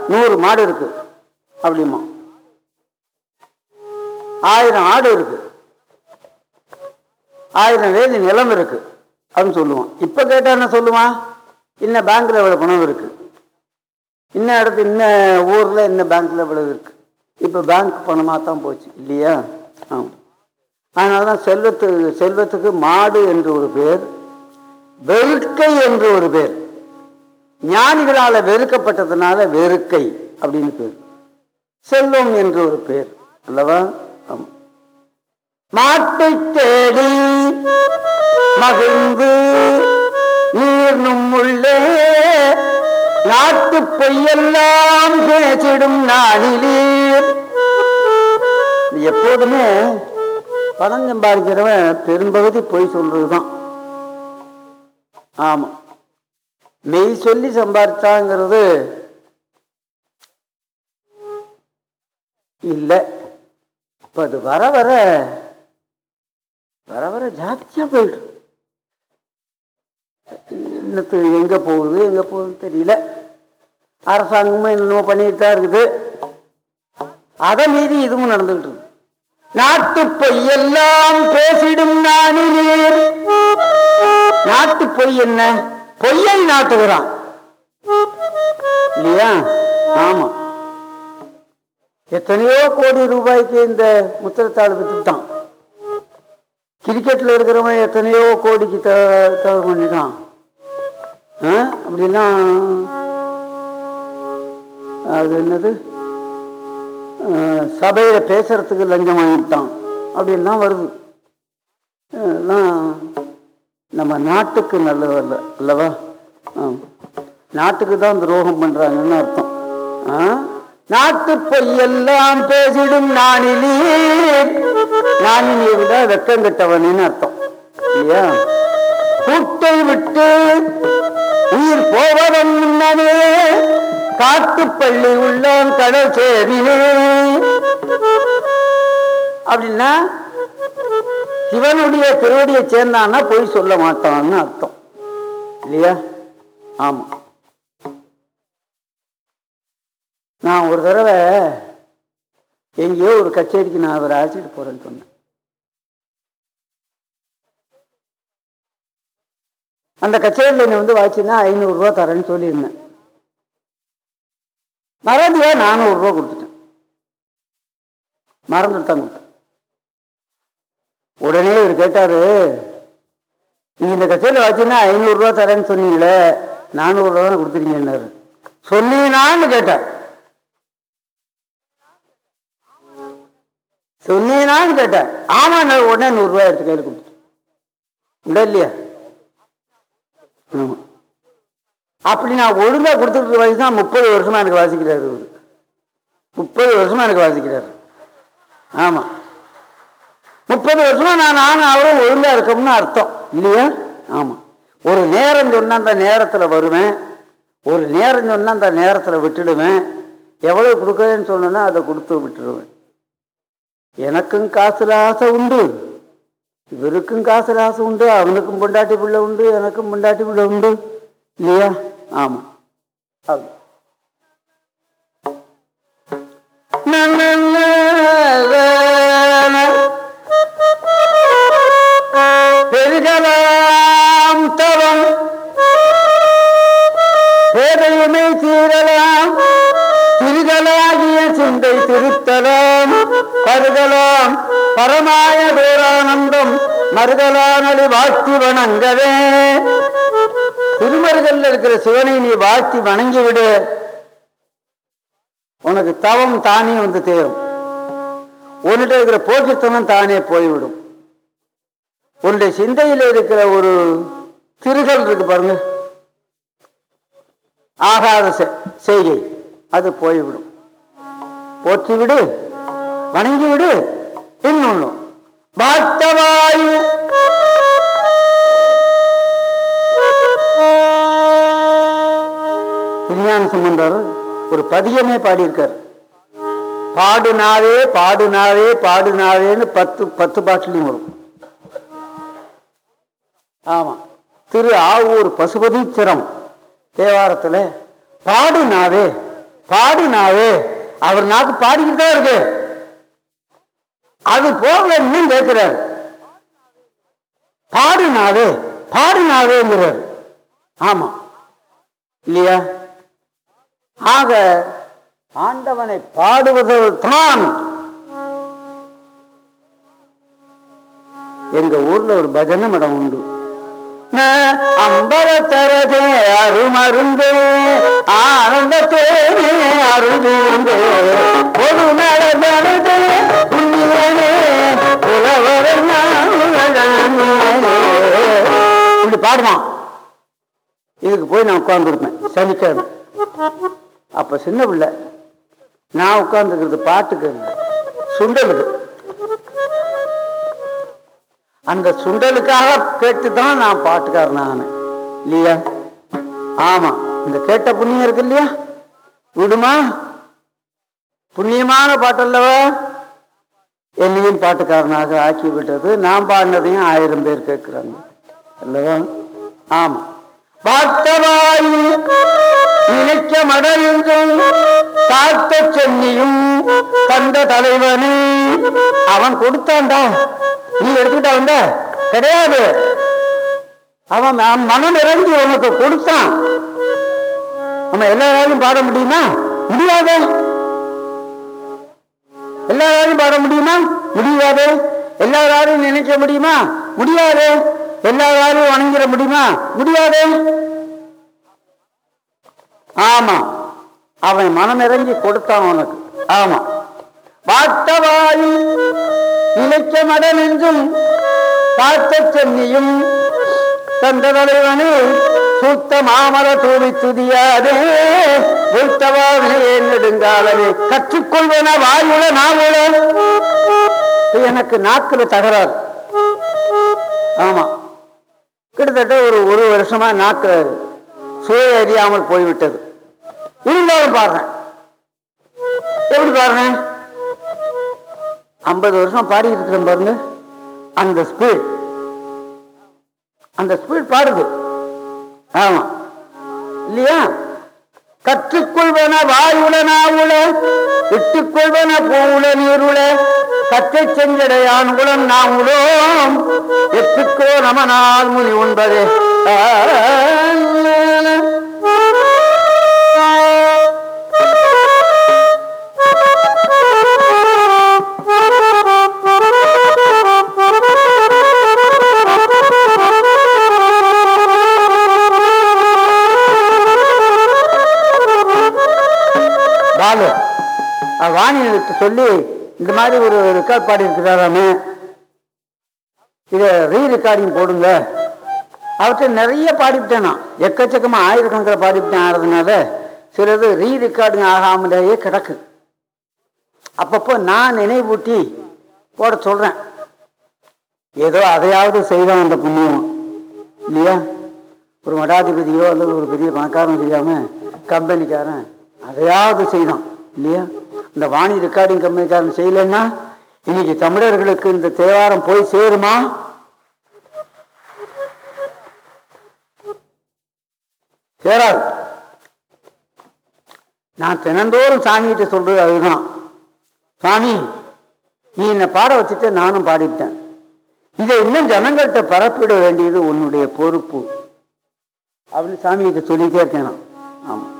நூறு மாடு இருக்கு அப்படிமா ஆயிரம் ஆடு இருக்கு. ஆயிரம் வேலி நிலம் இருக்கு அப்படின்னு சொல்லுவான். இப்ப கேட்டா என்ன சொல்லுவான்? இன்ன பேங்க்ல இவ்வளோ பணம் இருக்கு. இன்ன இடத்து இன்ன ஊர்ல இன்ன பேங்க்ல இவ்வளோ இருக்கு. இப்ப பேங்க் பணமா தான் போச்சு இல்லையா? ஆமா. அதனாலதான் செல்வத்து செல்வத்துக்கு மாடு என்று ஒரு பேர் வெறுக்கை என்று ஒரு பேர். ஞானிகளால் வெறுக்கப்பட்டதுனால வெறுக்கை அப்படின்னு பேர். செல்வம் என்று ஒரு பேர் அல்லவா? மாட்டை தேடி மகிழ்ந்து நீர்னும் உள்ளே நாட்டு பொய்யெல்லாம் பேசிடும் நாளிலீர் எப்போதுமே பணம் சம்பாதிக்கிறவன் பெரும்பகுதி பொய் சொல்றதுதான். ஆமா. மெய் சொல்லி சம்பாதிச்சாங்கிறது இல்லை. இப்ப அது வர வர வர வர ஜாஸ்தியா போயிடும் இன்னத்து எங்க போகுது எங்க போகுதுன்னு தெரியல. அரசாங்கமும் என்னமோ பண்ணிட்டு தான் இருக்குது. அதை மீறி இதுவும் நடந்துகிட்டு இருக்கு. நாட்டு பொய்யெல்லாம் பேசிடும் நானே நாட்டு பொய் என்ன? பொய்யை நாட்டுகிறான். இல்லையா? ஆமா. எத்தனையோ கோடி ரூபாய்க்கு இந்த முத்திரத்தாள் வித்துட்டான். கிரிக்கெட்ல இருக்கிறவன் எத்தனையோ கோடிக்கு த- தவறு பண்ணிட்டான் ஆ? அப்படின்னா அது என்னது? சபையில பேசுறதுக்கு லஞ்சம் வாங்கிட்டான். அப்படின்லாம் வருது. நம்ம நாட்டுக்கு நல்லது அல்ல அல்லவா? நாட்டுக்கு தான் துரோகம் பண்றாங்கன்னு அர்த்தம். ஆ? நாட்டு பொய்யெல்லாம் பேசிடும் நானிலே. நானினியை விட வெக்கம் கெட்டவனேன்னு அர்த்தம். இல்லையா? கூட்டை விட்டு உயிர் போவதன் முன்னமே காட்டுப்பள்ளி உள்ளான் கடல் சேரிலே அப்படின்னா இவனுடைய திருவடியை சேர்ந்தான்னா பொய் சொல்ல மாட்டான்னு அர்த்தம். இல்லையா? ஆமா. நான் ஒரு தடவை எங்கேயோ ஒரு கச்சேரிக்கு நான் அவரை அழைச்சிட்டு போறேன்னு சொன்னேன். அந்த கச்சேரியில் என்னை வந்து வாய்ச்சின்னா ஐநூறுரூவா தரேன்னு சொல்லியிருந்தேன். மறந்துவா நானூறுரூவா கொடுத்துட்டேன். மறந்துட்டு தான் கொடுத்தேன். உடனே இவர் கேட்டாரு நீங்க இந்த கச்சேரியில் வச்சுன்னா ஐநூறுரூவா தரேன்னு சொன்னீங்களே நானூறுரூவா தான் கொடுத்துருங்கன்னாரு. சொன்னீனான்னு கேட்டார் சொன்னீனான்னு கேட்டார் ஆமா நான் உடனே நூறுரூவா எடுத்து கையில் கொடுத்துட்டேன். உண்டா இல்லையா? ஆமாம் அப்படி நான் ஒழுங்காக கொடுத்துட்டு வயசு தான் முப்பது வருஷமா எனக்கு வாசிக்கிறார் இவரு. முப்பது வருஷமா எனக்கு வாசிக்கிறார். ஆமா. முப்பது வருஷமா நான் நானும் அவரும் ஒழுங்கா இருக்கோம்னு அர்த்தம். இல்லையா? ஆமா. ஒரு நேரம் சொன்னா அந்த நேரத்துல வருவேன். ஒரு நேரம் சொன்னா அந்த நேரத்துல விட்டுடுவேன். எவ்வளவு கொடுக்குறேன்னு சொன்னா அதை கொடுத்து விட்டுடுவேன். எனக்கும் காசுல ஆசை உண்டு. இவருக்கும் காசுல ஆசை உண்டு. அவனுக்கும் பொண்டாட்டி பிள்ளை உண்டு. எனக்கும் பொண்டாட்டி பிள்ளை உண்டு. இல்லையா? ஆமா. அது திருத்தலாம். பருகலாம் பரமாய பேரானந்தம். மருகலானடி வாழ்த்தி வணங்கவே. திருமருகல்ல இருக்கிற சிவனை நீ வாழ்த்தி வணங்கி விடு உனக்கு தவம் தானே வந்து தேரும். உன்னிட்ட இருக்கிற போக்கித்தனம் தானே போய்விடும். உன்னுடைய சிந்தையில் இருக்கிற ஒரு திருகல் இருக்கு பாருங்க. ஆகாத செ- செய்கை. அது போய்விடும். போற்றி விடு வணங்கி விடு இன்னொன்னு பார்த்தவாய் திருஞான சம்பந்தர் ஒரு பதியமே பாடியிருக்கார். பாடுனாவே பாடுனாவே பாடுனாவேன்னு பத்து பத்து பாட்டிலையும் வரும். ஆமா. திரு ஆவூர் பசுபதீச்சரம் தேவாரத்துல பாடுனாவே பாடுனாவே அவர் நாக்கு பாடிக்கிட்டு தான் இருக்கு. அது போக இன்னும் கேட்கிறார் பாடுனாவே பாடுனாவேங்கிறார். ஆமா. இல்லையா? ஆக ஆண்டவனை பாடுவதில் தான் எங்க ஊர்ல ஒரு பஜனை மடம் உண்டு. அம்பர தரதே அருமருந்தே ஆனந்த தேனே அருந்தே பொது நடந்தே புண்ணியனே புலவர இப்படி பாடுவான் இதுக்கு போய் நான் உட்கார்ந்துருப்பேன். சனிக்கிழமை. அப்ப சின்ன பிள்ளை நான் உட்கார்ந்துக்கிறது பாட்டுக்கு. சுண்டலுக்கு அந்த சுண்டலுக்காக கேட்டு தான் நான் பாட்டுக்காரன் நான். இல்லையா? ஆமா. இந்த கேட்ட புண்ணியம் இருக்கு இல்லையா? விடுமா? புண்ணியமான பாட்டல்லவா? என்னையும் பாட்டுக்காரனாக ஆக்கி விட்டது நான் பாடினதையும் ஆயிரம் பேர் கேட்கிறாங்க. அல்லவா? ஆமா. பார்த்தவாயில் நினைக்க மடங்கும் பார்த்த சென்னியும் கண்ட தலைவனே. அவன் கொடுத்தான்டா நீ எடுத்துக்கிட்டா வந்த? கிடையாது. அவன் மனம் இறங்கி உனக்கு கொடுத்தான். நம்ம எல்லாராலையும் பாட முடியுமா? முடியாது. எல்லாராலையும் பாட முடியுமா? முடியாது. எல்லாராலையும் நினைக்க முடியுமா? முடியாது. எல்லாராலையும் வணங்கிட முடியுமா? முடியாது. ஆமா. அவன் மனமிறங்கி கொடுத்தான் உனக்கு. ஆமா. பார்த்தவாய் நிலைக்க மடன் என்றும் பார்த்த சென்னியும் தந்த தலைவனே சூத்த மாமர தூவி துதியாதே. வைத்தவாவினை கற்றுக்கொள்வன வாயுல நாவுல எனக்கு நாக்குல தகராறு. ஆமா. கிட்டத்தட்ட ஒரு ஒரு வருஷமா நாக்கு சுய அறியாமல் போய்விட்டது. இருந்தாலும் பாடுறேன் எப்படி பாடுறேன் ஐம்பது வருஷம் பாடி இருக்கிறேன் பாருங்க. அந்த ஸ்பீட் அந்த ஸ்பீட் பாடுது. ஆமா. இல்லையா? கற்றுக்கொள்வன வாயுல நாவுல இட்டுக்கொள்வன பூவுல நீருல கற்றை செஞ்சடையான் உளம் நாம் உலோம் எட்டுக்கோ நமனால் நாள் முனி உண்பதே. பாலு வாணியிட்ட சொல்லி இந்த மாதிரி ஒரு ரெக்கார்ட் பாடி இருக்கிறாராமே இதை ரீ ரெக்கார்டிங் போடுங்க. அவற்றை நிறைய பாடிவிட்டேன் நான். எக்கச்சக்கமாக ஆயிரக்கணக்கில் பாடிவிட்டேன் ஆகிறதுனால சிலது ரீ ரெக்கார்டிங் ஆகாமலேயே கிடக்கு. அப்பப்போ நான் நினைவூட்டி போட சொல்கிறேன் ஏதோ அதையாவது செய்தான் அந்த புண்ணியம் இல்லையா? ஒரு மடாதிபதியோ அல்லது ஒரு பெரிய பணக்காரன் தெரியாம கம்பெனிக்காரன் அதையாவது செய்தான். இல்லையா? இந்த வாணி ரெக்கார்டிங் கம்பெனிக்காரன் செய்யலைன்னா இன்னைக்கு தமிழர்களுக்கு இந்த தேவாரம் போய் சேருமா? சேராது. நான் தினந்தோறும் சாமிகிட்ட சொல்றது அதுதான். சாமி நீ என்னை பாட வச்சுட்டு நானும் பாடிட்டேன் இதை இன்னும் ஜனங்கள்கிட்ட பரப்பிட வேண்டியது உன்னுடைய பொறுப்பு. அப்படின்னு சாமிகிட்ட சொல்லிட்டே இருக்கேன் ஆமாம்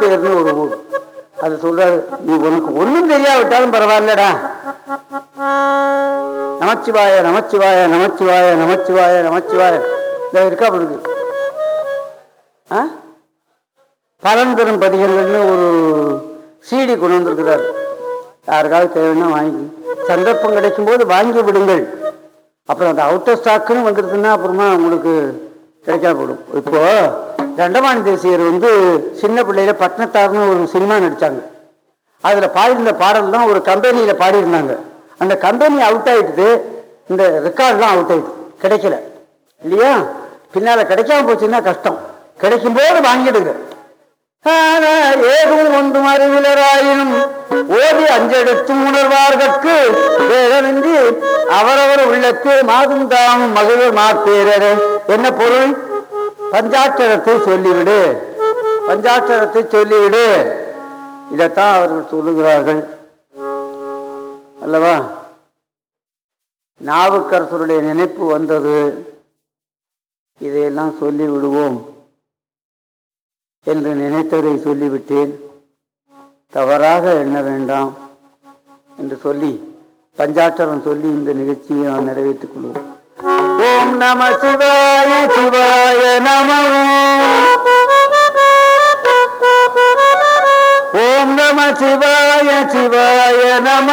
பேர்னு ஒரு ஊர். அது சொல்றாரு நீ உனக்கு ஒண்ணும் தெரியாவிட்டாலும் பரவாயில்லடா. நமச்சிவாய நமச்சிவாய நமச்சிவாய நமச்சிவாய நமச்சிவாய. இந்த இருக்கா பொழுது ஆ? பலன்பெரும் பதிகங்கள்னு ஒரு சீடி கொண்டு வந்திருக்கிறார். யாருக்காவது தேவைன்னா வாங்கி சந்தர்ப்பம் கிடைக்கும் போது வாங்கி விடுங்கள். அப்புறம் அந்த அவுட்டர் ஸ்டாக்குன்னு வந்துருக்குன்னா அப்புறமா உங்களுக்கு கிடைக்காம போடும். இப்போ தண்டபாணி தேசியர் வந்து சின்ன பிள்ளையில பட்டினத்தார்னு ஒரு சினிமா நடிச்சாங்க. அதுல பாடியிருந்த பாடல் தான் ஒரு கம்பெனியில பாடியிருந்தாங்க. அந்த கம்பெனி அவுட் ஆயிட்டுது. இந்த ரெக்கார்ட்லாம் அவுட் ஆயிடுது கிடைக்கல. இல்லையா? பின்னால கிடைக்காம போச்சுன்னா கஷ்டம். கிடைக்கும் போது வாங்கிடுங்க ஏதும் ஒன்று மறுவிலராயினும் ஓதி அஞ்செடுத்து உணர்வார்கட்கு வேதமின்றி அவரவர் உள்ளத்து மாதும் தாமும் மகளிர் மாப்பேரர் என்ன பொருள்? பஞ்சாட்சரத்தை சொல்லிவிடு. பஞ்சாட்சரத்தை சொல்லிவிடு. இதைத்தான் அவர்கள் சொல்லுகிறார்கள். அல்லவா? நாவுக்கரசருடைய நினைப்பு வந்தது. இதையெல்லாம் சொல்லி விடுவோம் என்று நினைத்ததை சொல்லிவிட்டேன். தவறாக எண்ண வேண்டாம் என்று சொல்லி பஞ்சாட்சரம் சொல்லி இந்த நிகழ்ச்சியை நான் நிறைவேற்றிக் கொள்வோம். ஓம் நம சிவாய சிவாய நம ஓம் நம சிவாய சிவாய நம